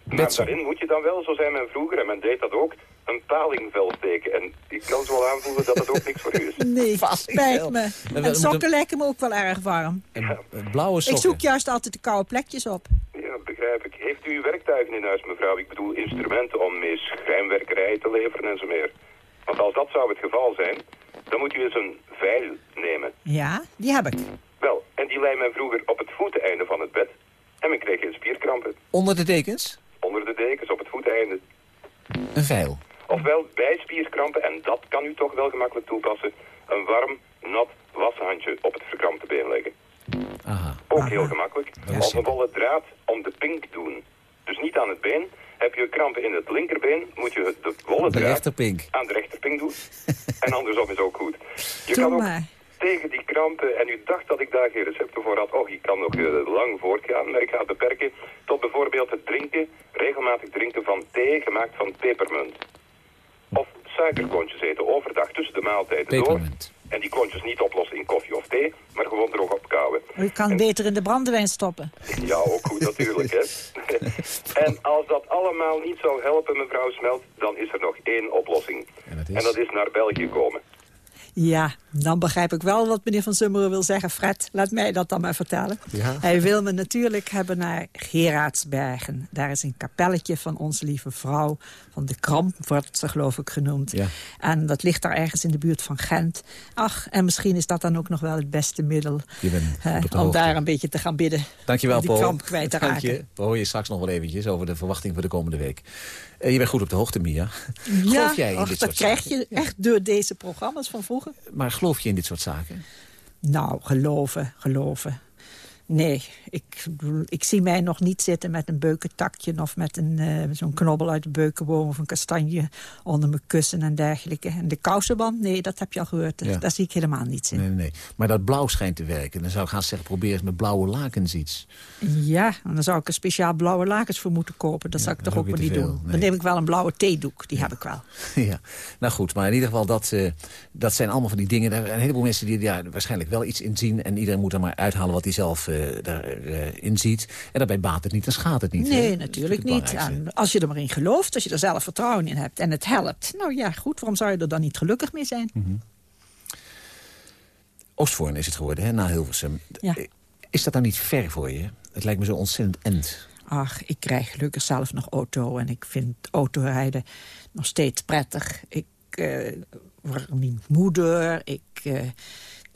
maar daarin moet je dan wel, zo zei men vroeger, en men deed dat ook, een palingvel steken. En ik kan zo wel aanvoelen dat dat ook niks voor u is. Nee, Vast spijt me. En sokken lijken me ook wel erg warm. En, eh, blauwe Ik sokken. zoek juist altijd de koude plekjes op. Ja, begrijp ik. Heeft u werktuigen in huis, mevrouw? Ik bedoel instrumenten om mee schrijnwerkerij te leveren en zo meer. Want als dat zou het geval zijn, dan moet u eens een veil nemen. Ja, die heb ik. Wel, en die lei men vroeger op het voeteinde van het bed. En men kreeg geen spierkrampen. Onder de dekens? Onder de dekens, op het voeteinde. Een veil. Ofwel bij spierkrampen, en dat kan u toch wel gemakkelijk toepassen, een warm, nat washandje op het verkrampte been leggen. Aha. Ook heel gemakkelijk. Ja, Of een wollen draad om de pink doen. Dus niet aan het been. Heb je krampen in het linkerbeen, moet je de wollen De draad rechterpink. aan de rechterpink doen. en andersom is ook goed. Je Doe kan ook maar. Tegen die krampen, en u dacht dat ik daar geen recepten voor had, oh, ik kan nog eh, lang voortgaan, maar ik ga het beperken tot bijvoorbeeld het drinken, regelmatig drinken van thee gemaakt van pepermunt. Of suikerklontjes eten overdag tussen de maaltijden door. Pepermunt. En die klontjes niet oplossen in koffie of thee, maar gewoon droog opkouwen. Je kan beter in de brandewijn stoppen. Ja, ook goed natuurlijk, hè. en als dat allemaal niet zou helpen, mevrouw Smelt, dan is er nog één oplossing. En dat is? En dat is naar België komen. Ja, dan begrijp ik wel wat meneer Van Zummeren wil zeggen. Fred, laat mij dat dan maar vertellen. Ja. Hij wil me natuurlijk hebben naar Gerardsbergen. Daar is een kapelletje van Onze Lieve Vrouw. Van de Kramp wordt ze geloof ik genoemd. Ja. En dat ligt daar ergens in de buurt van Gent. Ach, en misschien is dat dan ook nog wel het beste middel... De om daar een beetje te gaan bidden. Dankjewel, om die Paul. kramp kwijt te Dank raken. je. We horen je straks nog wel eventjes over de verwachting voor de komende week. Eh, je bent goed op de hoogte, Mia. Ja, geloof jij in dit dat soort krijg zaken? je echt door deze programma's van vroeger. Maar geloof je in dit soort zaken? Nou, geloven, geloven. Nee, ik, ik zie mij nog niet zitten met een beukentakje... of met een, eh, zo'n knobbel uit de beukenboom of een kastanje onder mijn kussen en dergelijke. En de kousenband, nee, dat heb je al gehoord. Ja. Daar zie ik helemaal niet zitten. Nee, nee. Maar dat blauw schijnt te werken. Dan zou ik gaan zeggen, probeer eens met blauwe lakens iets. Ja, en dan zou ik een speciaal blauwe lakens voor moeten kopen. Dat Ja, zou ik toch ook weer niet doen. Dan nee. neem ik wel een blauwe theedoek, die heb ik wel. ja, nou goed. Maar in ieder geval, dat, eh, dat zijn allemaal van die dingen. Er zijn een heleboel mensen die daar waarschijnlijk wel iets in zien. En iedereen moet er maar uithalen wat hij zelf eh daarin ziet. En daarbij baat het niet, dan schaadt het niet. Nee, natuurlijk niet. En als je er maar in gelooft, als je er zelf vertrouwen in hebt en het helpt. Nou ja, goed, waarom zou je er dan niet gelukkig mee zijn? Hm. Oostvoorn is het geworden, hè, na Hilversum. Ja. Eh, Is dat nou niet ver voor je? Het lijkt me zo ontzettend end. Ach, ik krijg gelukkig zelf nog auto en ik vind autorijden nog steeds prettig. Ik eh, word niet moeder, ik, eh,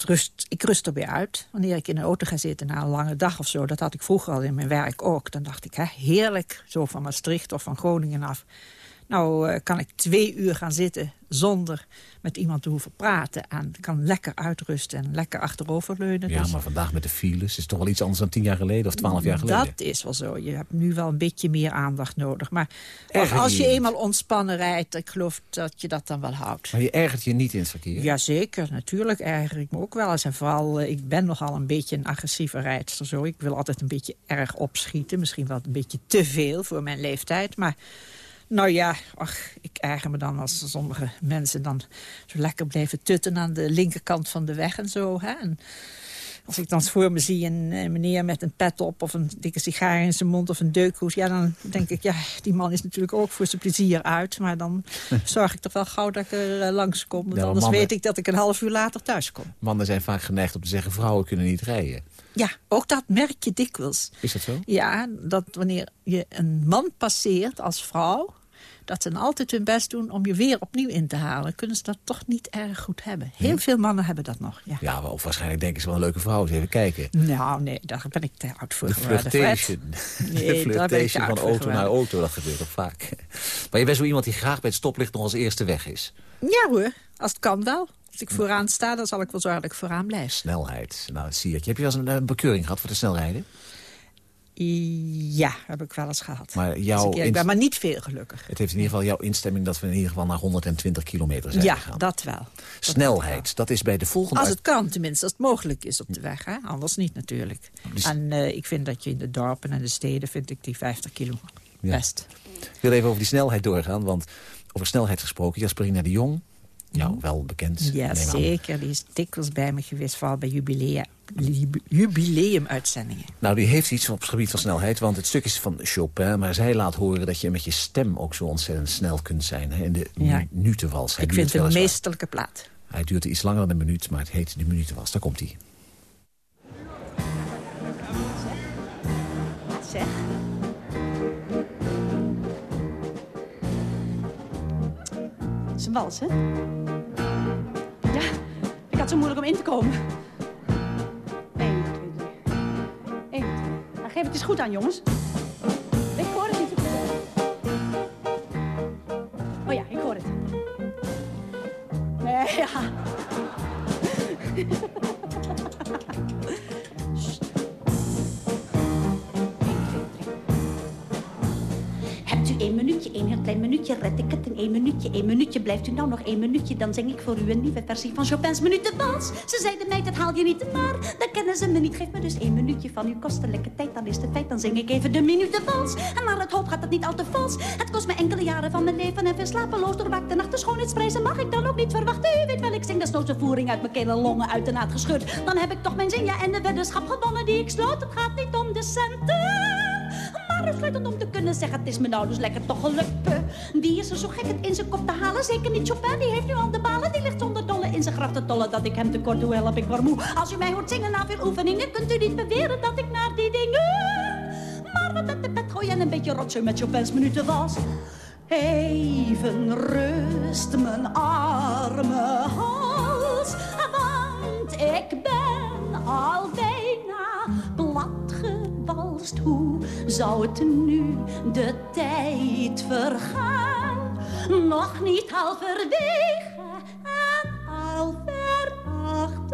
rust, ik rust er weer uit. Wanneer ik in een auto ga zitten na een lange dag of zo... dat had ik vroeger al in mijn werk ook. Dan dacht ik, hè, heerlijk, zo van Maastricht of van Groningen af. Nou eh, kan ik twee uur gaan zitten zonder met iemand te hoeven praten. En kan lekker uitrusten en lekker achteroverleunen. Ja, Dus- maar vandaag met de files is toch wel iets anders dan tien jaar geleden of twaalf jaar geleden. dat is wel zo. Je hebt nu wel een beetje meer aandacht nodig. Maar als je eenmaal ontspannen rijdt... ik geloof dat je dat dan wel houdt. Maar je ergert je niet in het verkeer? Jazeker, natuurlijk erger ik me ook wel eens. En vooral, eh, ik ben nogal een beetje een agressieve rijdster. Zo. Ik wil altijd een beetje erg opschieten. Misschien wel een beetje te veel voor mijn leeftijd. Maar nou ja, ach, ik erger me dan als sommige mensen dan zo lekker blijven tutten... aan de linkerkant van de weg en zo. Hè? En als ik dan voor me zie een eh, meneer met een pet op... of een dikke sigaar in zijn mond of een deukhoes... ja, dan denk ik, ja, die man is natuurlijk ook voor zijn plezier uit. Maar dan zorg ik toch wel gauw dat ik er eh, langskom. Want maar anders mannen- weet ik dat ik een half uur later thuis kom. Mannen zijn vaak geneigd om te zeggen, vrouwen kunnen niet rijden. Ja, ook dat merk je dikwijls. Is dat zo? Ja, dat wanneer je een man passeert als vrouw... dat ze dan altijd hun best doen om je weer opnieuw in te halen. Kunnen ze dat toch niet erg goed hebben. Heel veel mannen hebben dat nog, ja. Ja, maar of waarschijnlijk denken ze wel een leuke vrouw. Even kijken. Nou, nee, daar ben ik te oud voor De geworden, Fred. flirtation. Nee, de ik flirtation van auto naar auto, dat gebeurt toch vaak. Maar je bent zo iemand die graag bij het stoplicht nog als eerste weg is. Ja hoor, als het kan wel. Als ik vooraan sta, dan zal ik wel zorgen dat ik vooraan blijf. Snelheid. Nou, dat zie je. Heb je wel eens een eh, bekeuring gehad voor de snelrijden? Ja, heb ik wel eens gehad. Maar ik jouw inst- ben, maar niet veel gelukkig. Het heeft in ieder geval jouw instemming dat we in ieder geval naar 120 kilometer zijn Ja, gegaan. dat wel. Snelheid, dat is bij de volgende... Als het kan, tenminste, als het mogelijk is op de weg. Hè? Anders niet natuurlijk. Dus- En eh, ik vind dat je in de dorpen en de steden... vind ik die 50 kilo Ja. best. wil even over die snelheid doorgaan, want over snelheid gesproken... Jasperina de Jong, jou wel bekend. Ja, zeker. Die is dikwijls bij me geweest, vooral bij jubilea, jubi- jubileumuitzendingen. Nou, die heeft iets op het gebied van snelheid, want het stuk is van Chopin... maar zij laat horen dat je met je stem ook zo ontzettend snel kunt zijn. Hè, in de Ja. minutenwals. Hij Ik vind het een meesterlijke plaat. Hij duurt iets langer dan een minuut, maar het heet de minutenwals. Daar komt hij. Zeg. Het is een wals, hè? Had zo moeilijk om in te komen. 1, 2, 3. 1, 2. Nou, geef het eens goed aan, jongens. Ik hoor het niet. Oh ja, ik hoor het. Nee, ja. Minuutje, red ik het in één minuutje, één minuutje. Blijft u nou nog één minuutje, dan zing ik voor u een nieuwe versie van Chopin's Minutenwals. Ze zeiden mij, dat haal je niet, maar dat kennen ze me niet. Geef me dus één minuutje van uw kostelijke tijd, dan is het feit, dan zing ik even de Minutenwals. En naar het hoofd gaat het niet al te vals. Het kost me enkele jaren van mijn leven en veel slapeloos doorwaakt de nacht. De schoonheidsprijzen mag ik dan ook niet verwachten. U weet wel, ik zing desnoods een voering uit mijn kele longen uit de naad gescheurd. Dan heb ik toch mijn zin, ja, en de weddenschap gewonnen die ik sloot. Het gaat niet om de centen. Om te kunnen zeggen, het is me nou dus lekker toch gelukt. Wie is er zo gek het in zijn kop te halen? Zeker niet Chopin, die heeft nu al de balen. Die ligt zonder dolle in zijn graf te tollen dat ik hem tekort doe, help ik maar moe. Als u mij hoort zingen na veel oefeningen, kunt u niet beweren dat ik naar die dingen... Maar wat met de pet gooien en een beetje rotzooi met Chopin's minuten was. Even rust mijn arme hals, want ik ben al Hoe zou het nu de tijd vergaan? Nog niet halverwege en al ver achteraan.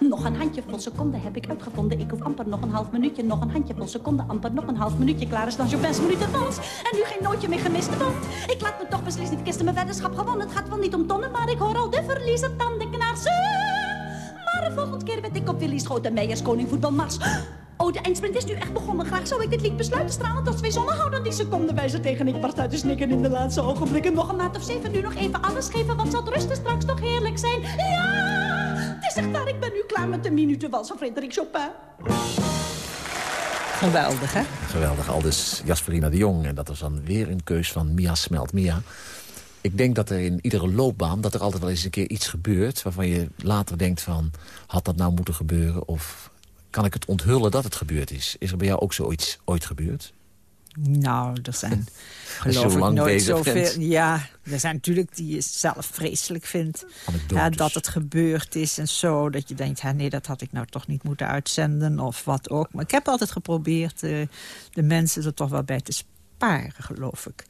Nog een handjevol seconden heb ik uitgevonden. Ik hoef amper nog een half minuutje. Nog een handjevol seconden, amper nog een half minuutje. Klaar is dan Chopin's minutenwals. En nu geen nootje meer gemist, want ik laat me toch beslist niet kisten. Mijn weddenschap gewonnen. Het gaat wel niet om tonnen, maar ik hoor al de verliezer tanden knarsen. De volgende keer werd ik op Willy Schoot en Meijers koning voetbalmars. Oh, de eindsprint is nu echt begonnen. Graag zou ik dit lied besluiten. Stralend als twee zonnen houden die seconden wijzen tegen. Ik barst uit te snikken in de laatste ogenblikken. Nog een maand of zeven, nu nog even alles geven. Wat zal het rusten straks toch heerlijk zijn? Ja, het is echt waar. Ik ben nu klaar met de minuten wals van Frederik Chopin. Geweldig, hè? Geweldig, aldus Jasperina de Jong. En dat was dan weer een keus van Mia Smelt. Mia, ik denk dat er in iedere loopbaan... dat er altijd wel eens een keer iets gebeurt... waarvan je later denkt van... had dat nou moeten gebeuren? Of kan ik het onthullen dat het gebeurd is? Is er bij jou ook zoiets ooit gebeurd? Nou, er zijn geloof zo ik nooit zoveel... Ja, er zijn natuurlijk die je zelf vreselijk vindt. Ja, dat het gebeurd is en zo. Dat je denkt, nee, dat had ik nou toch niet moeten uitzenden of wat ook. Maar ik heb altijd geprobeerd eh, de mensen er toch wel bij te sparen, geloof ik.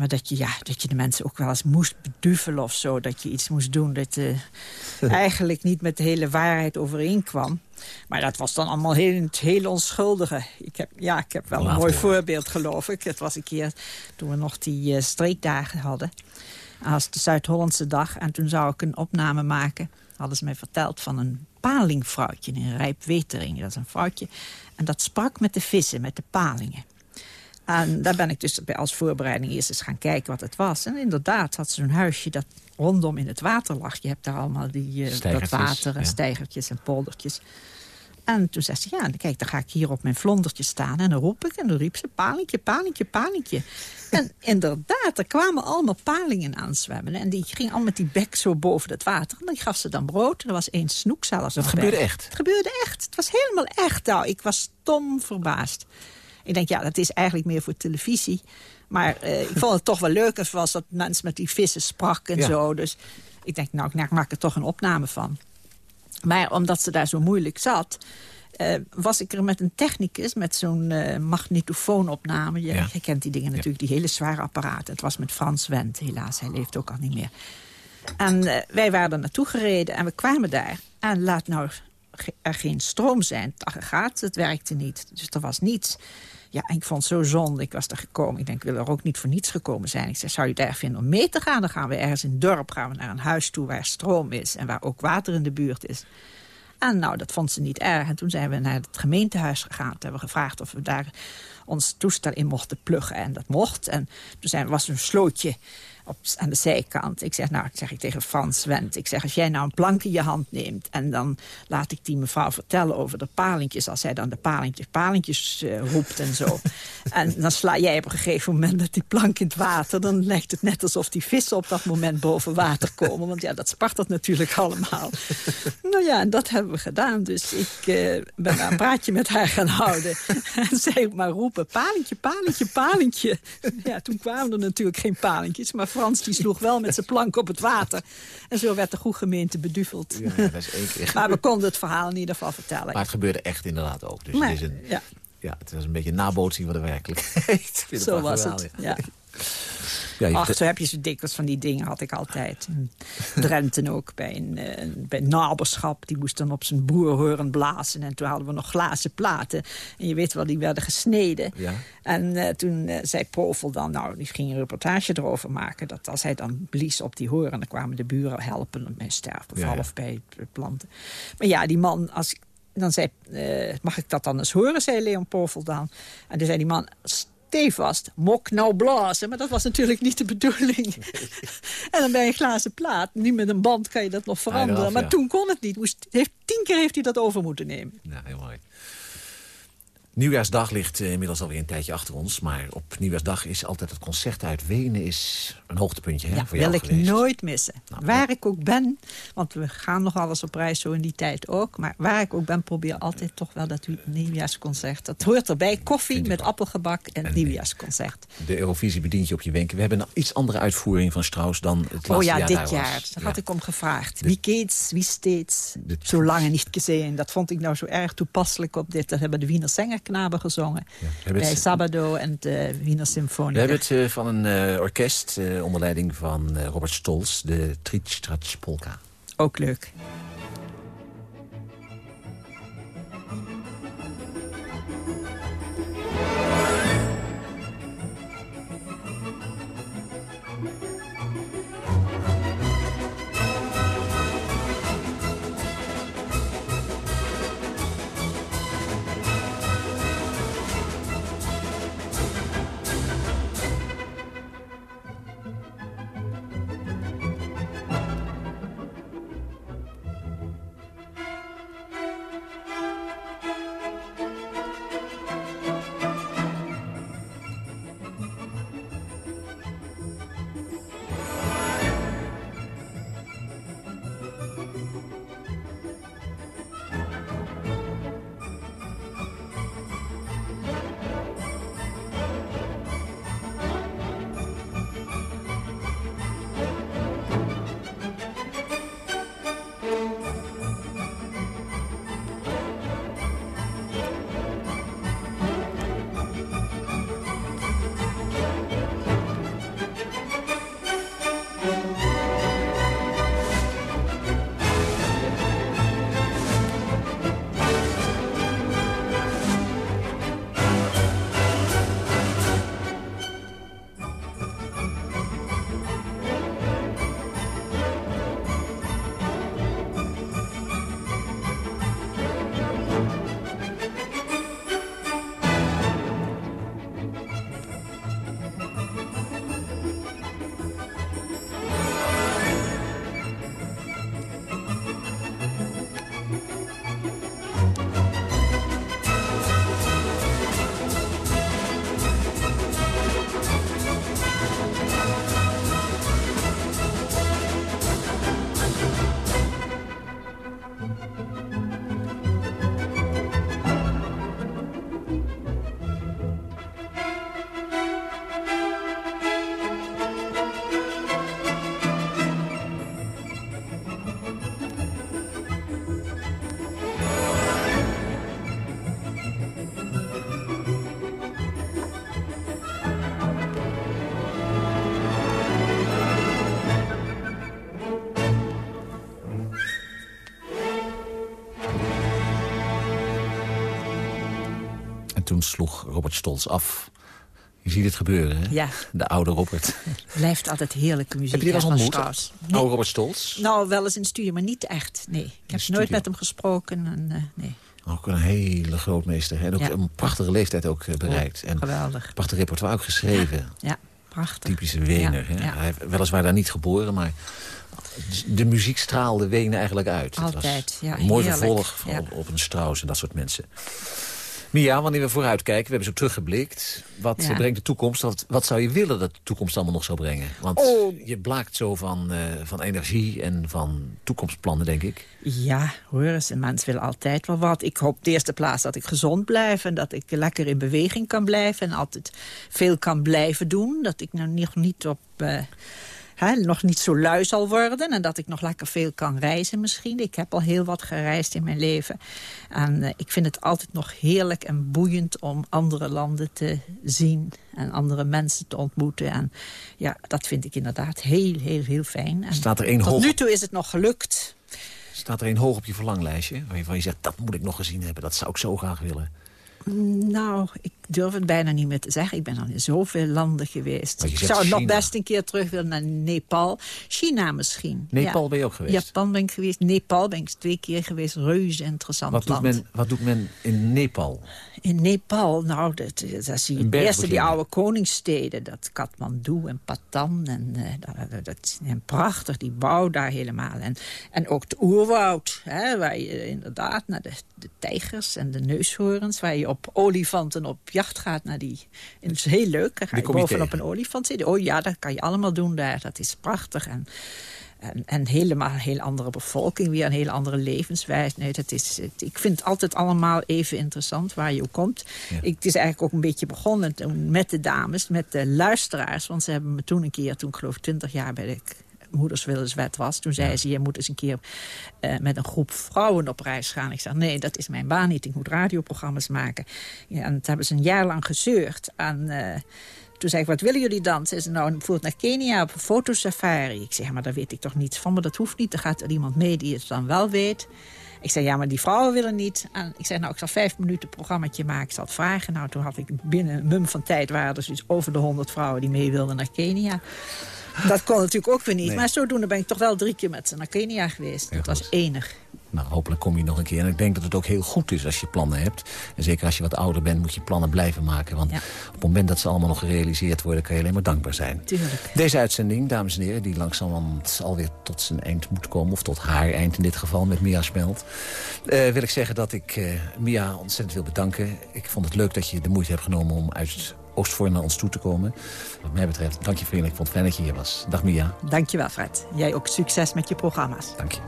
Maar dat je, ja, dat je de mensen ook wel eens moest beduvelen of zo. Dat je iets moest doen dat eigenlijk niet met de hele waarheid overeenkwam. Maar dat was dan allemaal heel, heel onschuldige. Ik heb, ja, ik heb wel een mooi voorbeeld, geloof ik. Het was een keer toen we nog die eh, streekdagen hadden. Als de Zuid-Hollandse dag. En toen zou ik een opname maken. Hadden ze mij verteld van een palingvrouwtje in Rijpwetering. Dat is een vrouwtje. En dat sprak met de vissen, met de palingen. En daar ben ik dus bij als voorbereiding eerst eens gaan kijken wat het was. En inderdaad had ze zo'n huisje dat rondom in het water lag. Je hebt daar allemaal die, eh, dat water en ja. steigertjes en poldertjes. En toen zei ze, ja, kijk, dan ga ik hier op mijn vlondertje staan. En dan roep ik en dan riep ze, palingje, palingje, palingje. en inderdaad, er kwamen allemaal palingen aanzwemmen. En die gingen allemaal met die bek zo boven het water. En dan gaf ze dan brood. En er was één snoek zelfs. Nog gebeurde echt? Het gebeurde echt. Het was helemaal echt. Nou, ik was stom verbaasd. Ik denk, ja, dat is eigenlijk meer voor televisie. Maar eh, ik vond het toch wel leuk. als was dat mensen met die vissen sprak en Ja. zo. Dus ik denk, nou, ik maak er toch een opname van. Maar omdat ze daar zo moeilijk zat... eh, was ik er met een technicus, met zo'n eh magnetofoonopname. Je, Ja. je kent die dingen natuurlijk, die hele zware apparaten. Het was met Frans Wendt, helaas. Hij leeft ook al niet meer. En wij waren er naartoe gereden en we kwamen daar. En laat nou er geen stroom zijn. Het aggregaat, het werkte niet. Dus er was niets. Ja, en ik vond het zo zonde. Ik was er gekomen. Ik denk, ik wil er ook niet voor niets gekomen zijn. Ik zei, zou je het erg vinden om mee te gaan? Dan gaan we ergens in het dorp gaan we naar een huis toe waar stroom is. En waar ook water in de buurt is. En nou, dat vond ze niet erg. En toen zijn we naar het gemeentehuis gegaan. Toen hebben we gevraagd of we daar ons toestel in mochten pluggen. En dat mocht. En toen zijn, was een slootje op, aan de zijkant. Ik zeg, nou, zeg ik tegen Frans Wendt. Ik zeg, als jij nou een plank in je hand neemt... en dan laat ik die mevrouw vertellen over de palentjes... als zij dan de palentjes, palentjes eh, roept en zo. en dan sla jij op een gegeven moment met die plank in het water... dan lijkt het net alsof die vissen op dat moment boven water komen. Want ja, dat spartelt natuurlijk allemaal. nou ja, en dat hebben we gedaan. Dus ik eh, ben daar een praatje met haar gaan houden. en zij maar roepen, palentje, palentje, palentje. ja, toen kwamen er natuurlijk geen palentjes... maar Frans die sloeg wel met zijn plank op het water. En zo werd de goede gemeente beduveld. Ja, dat is één keer. maar we konden het verhaal in ieder geval vertellen. Maar het gebeurde echt inderdaad ook. Dus Maar, het, is een, ja. ja, het was een beetje een nabootsing van de werkelijkheid. Zo was het, ja. Ja, je- Ach, zo heb je zo dikwijls van die dingen, had ik altijd. In Drenthe ook, bij een, eh, bij een naberschap. Die moest dan op zijn broer horen blazen. En toen hadden we nog glazen platen. En je weet wel, die werden gesneden. Ja. En eh, toen eh, zei Povel dan, nou, die ging een reportage erover maken... dat als hij dan blies op die horen... dan kwamen de buren helpen bij sterfgeval Ja, of bij het planten. Maar ja, die man, als ik, dan zei, mag ik dat dan eens horen, zei Leon Povel dan. En toen zei die man, stevast, mok nou blazen. Maar dat was natuurlijk niet de bedoeling. en dan bij een glazen plaat, nu met een band kan je dat nog veranderen. eraf, maar ja. toen kon het niet. Moest, heeft, tien keer heeft hij dat over moeten nemen. Ja, heel mooi. Nieuwjaarsdag ligt eh, inmiddels alweer een tijdje achter ons. Maar op Nieuwjaarsdag is altijd het concert uit Wenen is een hoogtepuntje hè, Ja, voor wil ik geweest. nooit missen. Nou, waar ik ook ben, want we gaan nog alles op reis zo in die tijd ook. Maar waar ik ook ben, probeer altijd toch wel dat nieuwjaarsconcert. Dat hoort erbij. Koffie met appelgebak en, En- nieuwjaarsconcert. De Eurovisie bedient je op je wenken. We hebben een iets andere uitvoering van Strauss dan het laatste Oh ja, jaar dit daar jaar. Daar Ja. had ik om gevraagd. Wie geht's, wie steeds, Dit- zo lange niet gezien. Dat vond ik nou zo erg toepasselijk op dit. Dat hebben de Wiener Zengerknaben gezongen. hebben bij het- Sabado en de Wiener Symfonie. We hebben het eh, van een eh, orkest eh, onder leiding van Robert Stolz, de Tritsch Polka. Ook leuk. Toen sloeg Robert Stolz af Je ziet het gebeuren, hè? Ja. De oude Robert. Blijft altijd heerlijke muziek. Heb je die wel eens ontmoet? Strauss. Oude Robert Stolz? Nou, wel eens in studio, maar niet echt. Nee, ik heb studio. nooit met hem gesproken. En, eh, nee. Ook een hele grootmeester. En ook Ja. een prachtige leeftijd ook eh, bereikt. En geweldig. prachtig repertoire ook geschreven. Ja, prachtig. Typische Wener. Ja, hè? Hij heeft weliswaar daar niet geboren, maar de muziek straalde Wenen eigenlijk uit. Altijd, ja, een mooi heerlijk. vervolg op, op een Strauss en dat soort mensen. Mia, wanneer we vooruitkijken, we hebben zo teruggeblikt. Wat Ja. eh, brengt de toekomst? Wat, wat zou je willen dat de toekomst allemaal nog zou brengen? Want Oh. je blaakt zo van, eh, van energie en van toekomstplannen, denk ik. Ja, hoor eens, een mens wil altijd wel wat. Ik hoop op de eerste plaats dat ik gezond blijf... en dat ik lekker in beweging kan blijven... en altijd veel kan blijven doen. Dat ik nou nog niet op... eh, hè, nog niet zo lui zal worden... en dat ik nog lekker veel kan reizen misschien. Ik heb al heel wat gereisd in mijn leven. En eh, ik vind het altijd nog heerlijk en boeiend... om andere landen te zien en andere mensen te ontmoeten. En ja, dat vind ik inderdaad heel, heel, heel fijn. En Staat er één tot hoog- nu toe is het nog gelukt... Staat er een hoog op je verlanglijstje? Waarvan je zegt, dat moet ik nog gezien hebben. Dat zou ik zo graag willen. Nou, ik durf het bijna niet meer te zeggen. Ik ben al in zoveel landen geweest. Ik zou nog China. best een keer terug willen naar Nepal. China misschien. Nepal Ja. ben je ook geweest? Japan ben ik geweest. Nepal ben ik twee keer geweest. Reuze interessant Wat doet, land. men, wat doet men in Nepal? In Nepal, nou, dat, daar zie je het eerste die oude koningssteden. Dat Kathmandu en Patan. En, eh, dat, dat, dat- en prachtig, die bouw daar helemaal. En, en ook het oerwoud, hè, waar je inderdaad naar de, de tijgers en de neushoorns... waar je op olifanten op jacht gaat naar die... En het is heel leuk, dan ga je bovenop een olifant zitten. Oh ja, dat kan je allemaal doen daar, dat is prachtig. En, en, en helemaal een heel andere bevolking, weer een hele andere levenswijze. Nee, dat is, het- ik vind het altijd allemaal even interessant waar je ook komt. Ik, het is eigenlijk ook een beetje begonnen met de dames, met de luisteraars. Want ze hebben me toen een keer, toen ik geloof 20 jaar bij de Moeders was. Toen zei ze, je moet eens een keer eh, met een groep vrouwen op reis gaan. Ik zeg, nee, dat is mijn baan niet. Ik moet radioprogramma's maken. Ja, en dat hebben ze een jaar lang gezeurd. En eh, toen zei ik, wat willen jullie dan? Ze zei, nou, bijvoorbeeld naar Kenia op een fotosafari. Ik zeg, ja, maar daar weet ik toch niets van. Maar dat hoeft niet. Er gaat er iemand mee die het dan wel weet. Ik zei, ja, maar die vrouwen willen niet. En ik zei, nou, ik zal vijf minuten programmaatje maken. Ik zal het vragen. Nou, toen had ik binnen een mum van tijd... waren er dus over de honderd vrouwen die mee wilden naar Kenia. Dat kon natuurlijk ook weer niet. Nee. Maar zodoende ben ik toch wel drie keer met ze naar Kenia geweest. Dat was enig. Nou, hopelijk kom je nog een keer. En ik denk dat het ook heel goed is als je plannen hebt. En zeker als je wat ouder bent, moet je plannen blijven maken. Want op het moment dat ze allemaal nog gerealiseerd worden... kan je alleen maar dankbaar zijn. Tuurlijk. Deze uitzending, dames en heren, die langzamerhand alweer tot zijn eind moet komen. Of tot haar eind in dit geval, met Mia Smelt. eh, wil ik zeggen dat ik eh, Mia ontzettend wil bedanken. Ik vond het leuk dat je de moeite hebt genomen om uit Oostvoorn naar ons toe te komen. Wat mij betreft, dank je vriendelijk. Ik vond het fijn dat je hier was. Dag Mia. Dankjewel, Fred. Jij ook succes met je programma's. Dank je.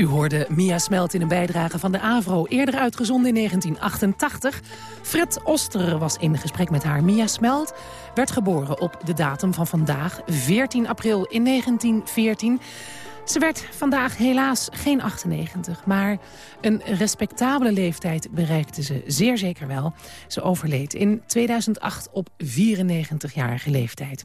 U hoorde Mia Smelt in een bijdrage van de AVRO, eerder uitgezonden in 1988. Fred Oster was in gesprek met haar. Mia Smelt werd geboren op de datum van vandaag, 14 april in 1914. Ze werd vandaag helaas geen 98, maar een respectabele leeftijd bereikte ze zeer zeker wel. Ze overleed in 2008 op 94-jarige leeftijd.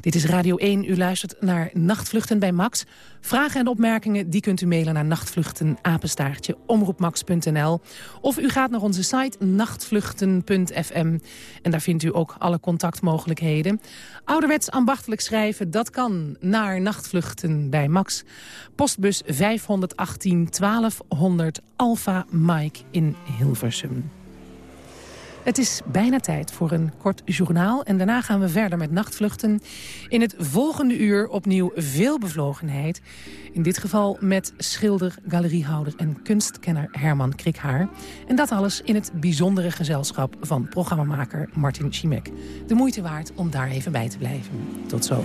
Dit is Radio 1. U luistert naar Nachtvluchten bij Max. Vragen en opmerkingen die kunt u mailen naar nachtvluchtenapenstaartje omroepmax.nl. Of u gaat naar onze site nachtvluchten.fm. En daar vindt u ook alle contactmogelijkheden. Ouderwets ambachtelijk schrijven, dat kan naar Nachtvluchten bij Max. Postbus 518 1200 Alpha Mike in Hilversum. Het is bijna tijd voor een kort journaal. En daarna gaan we verder met nachtvluchten. In het volgende uur opnieuw veel bevlogenheid. In dit geval met schilder, galeriehouder en kunstkenner Herman Krikhaar. En dat alles in het bijzondere gezelschap van programmamaker Martin Schimek. De moeite waard om daar even bij te blijven. Tot zo.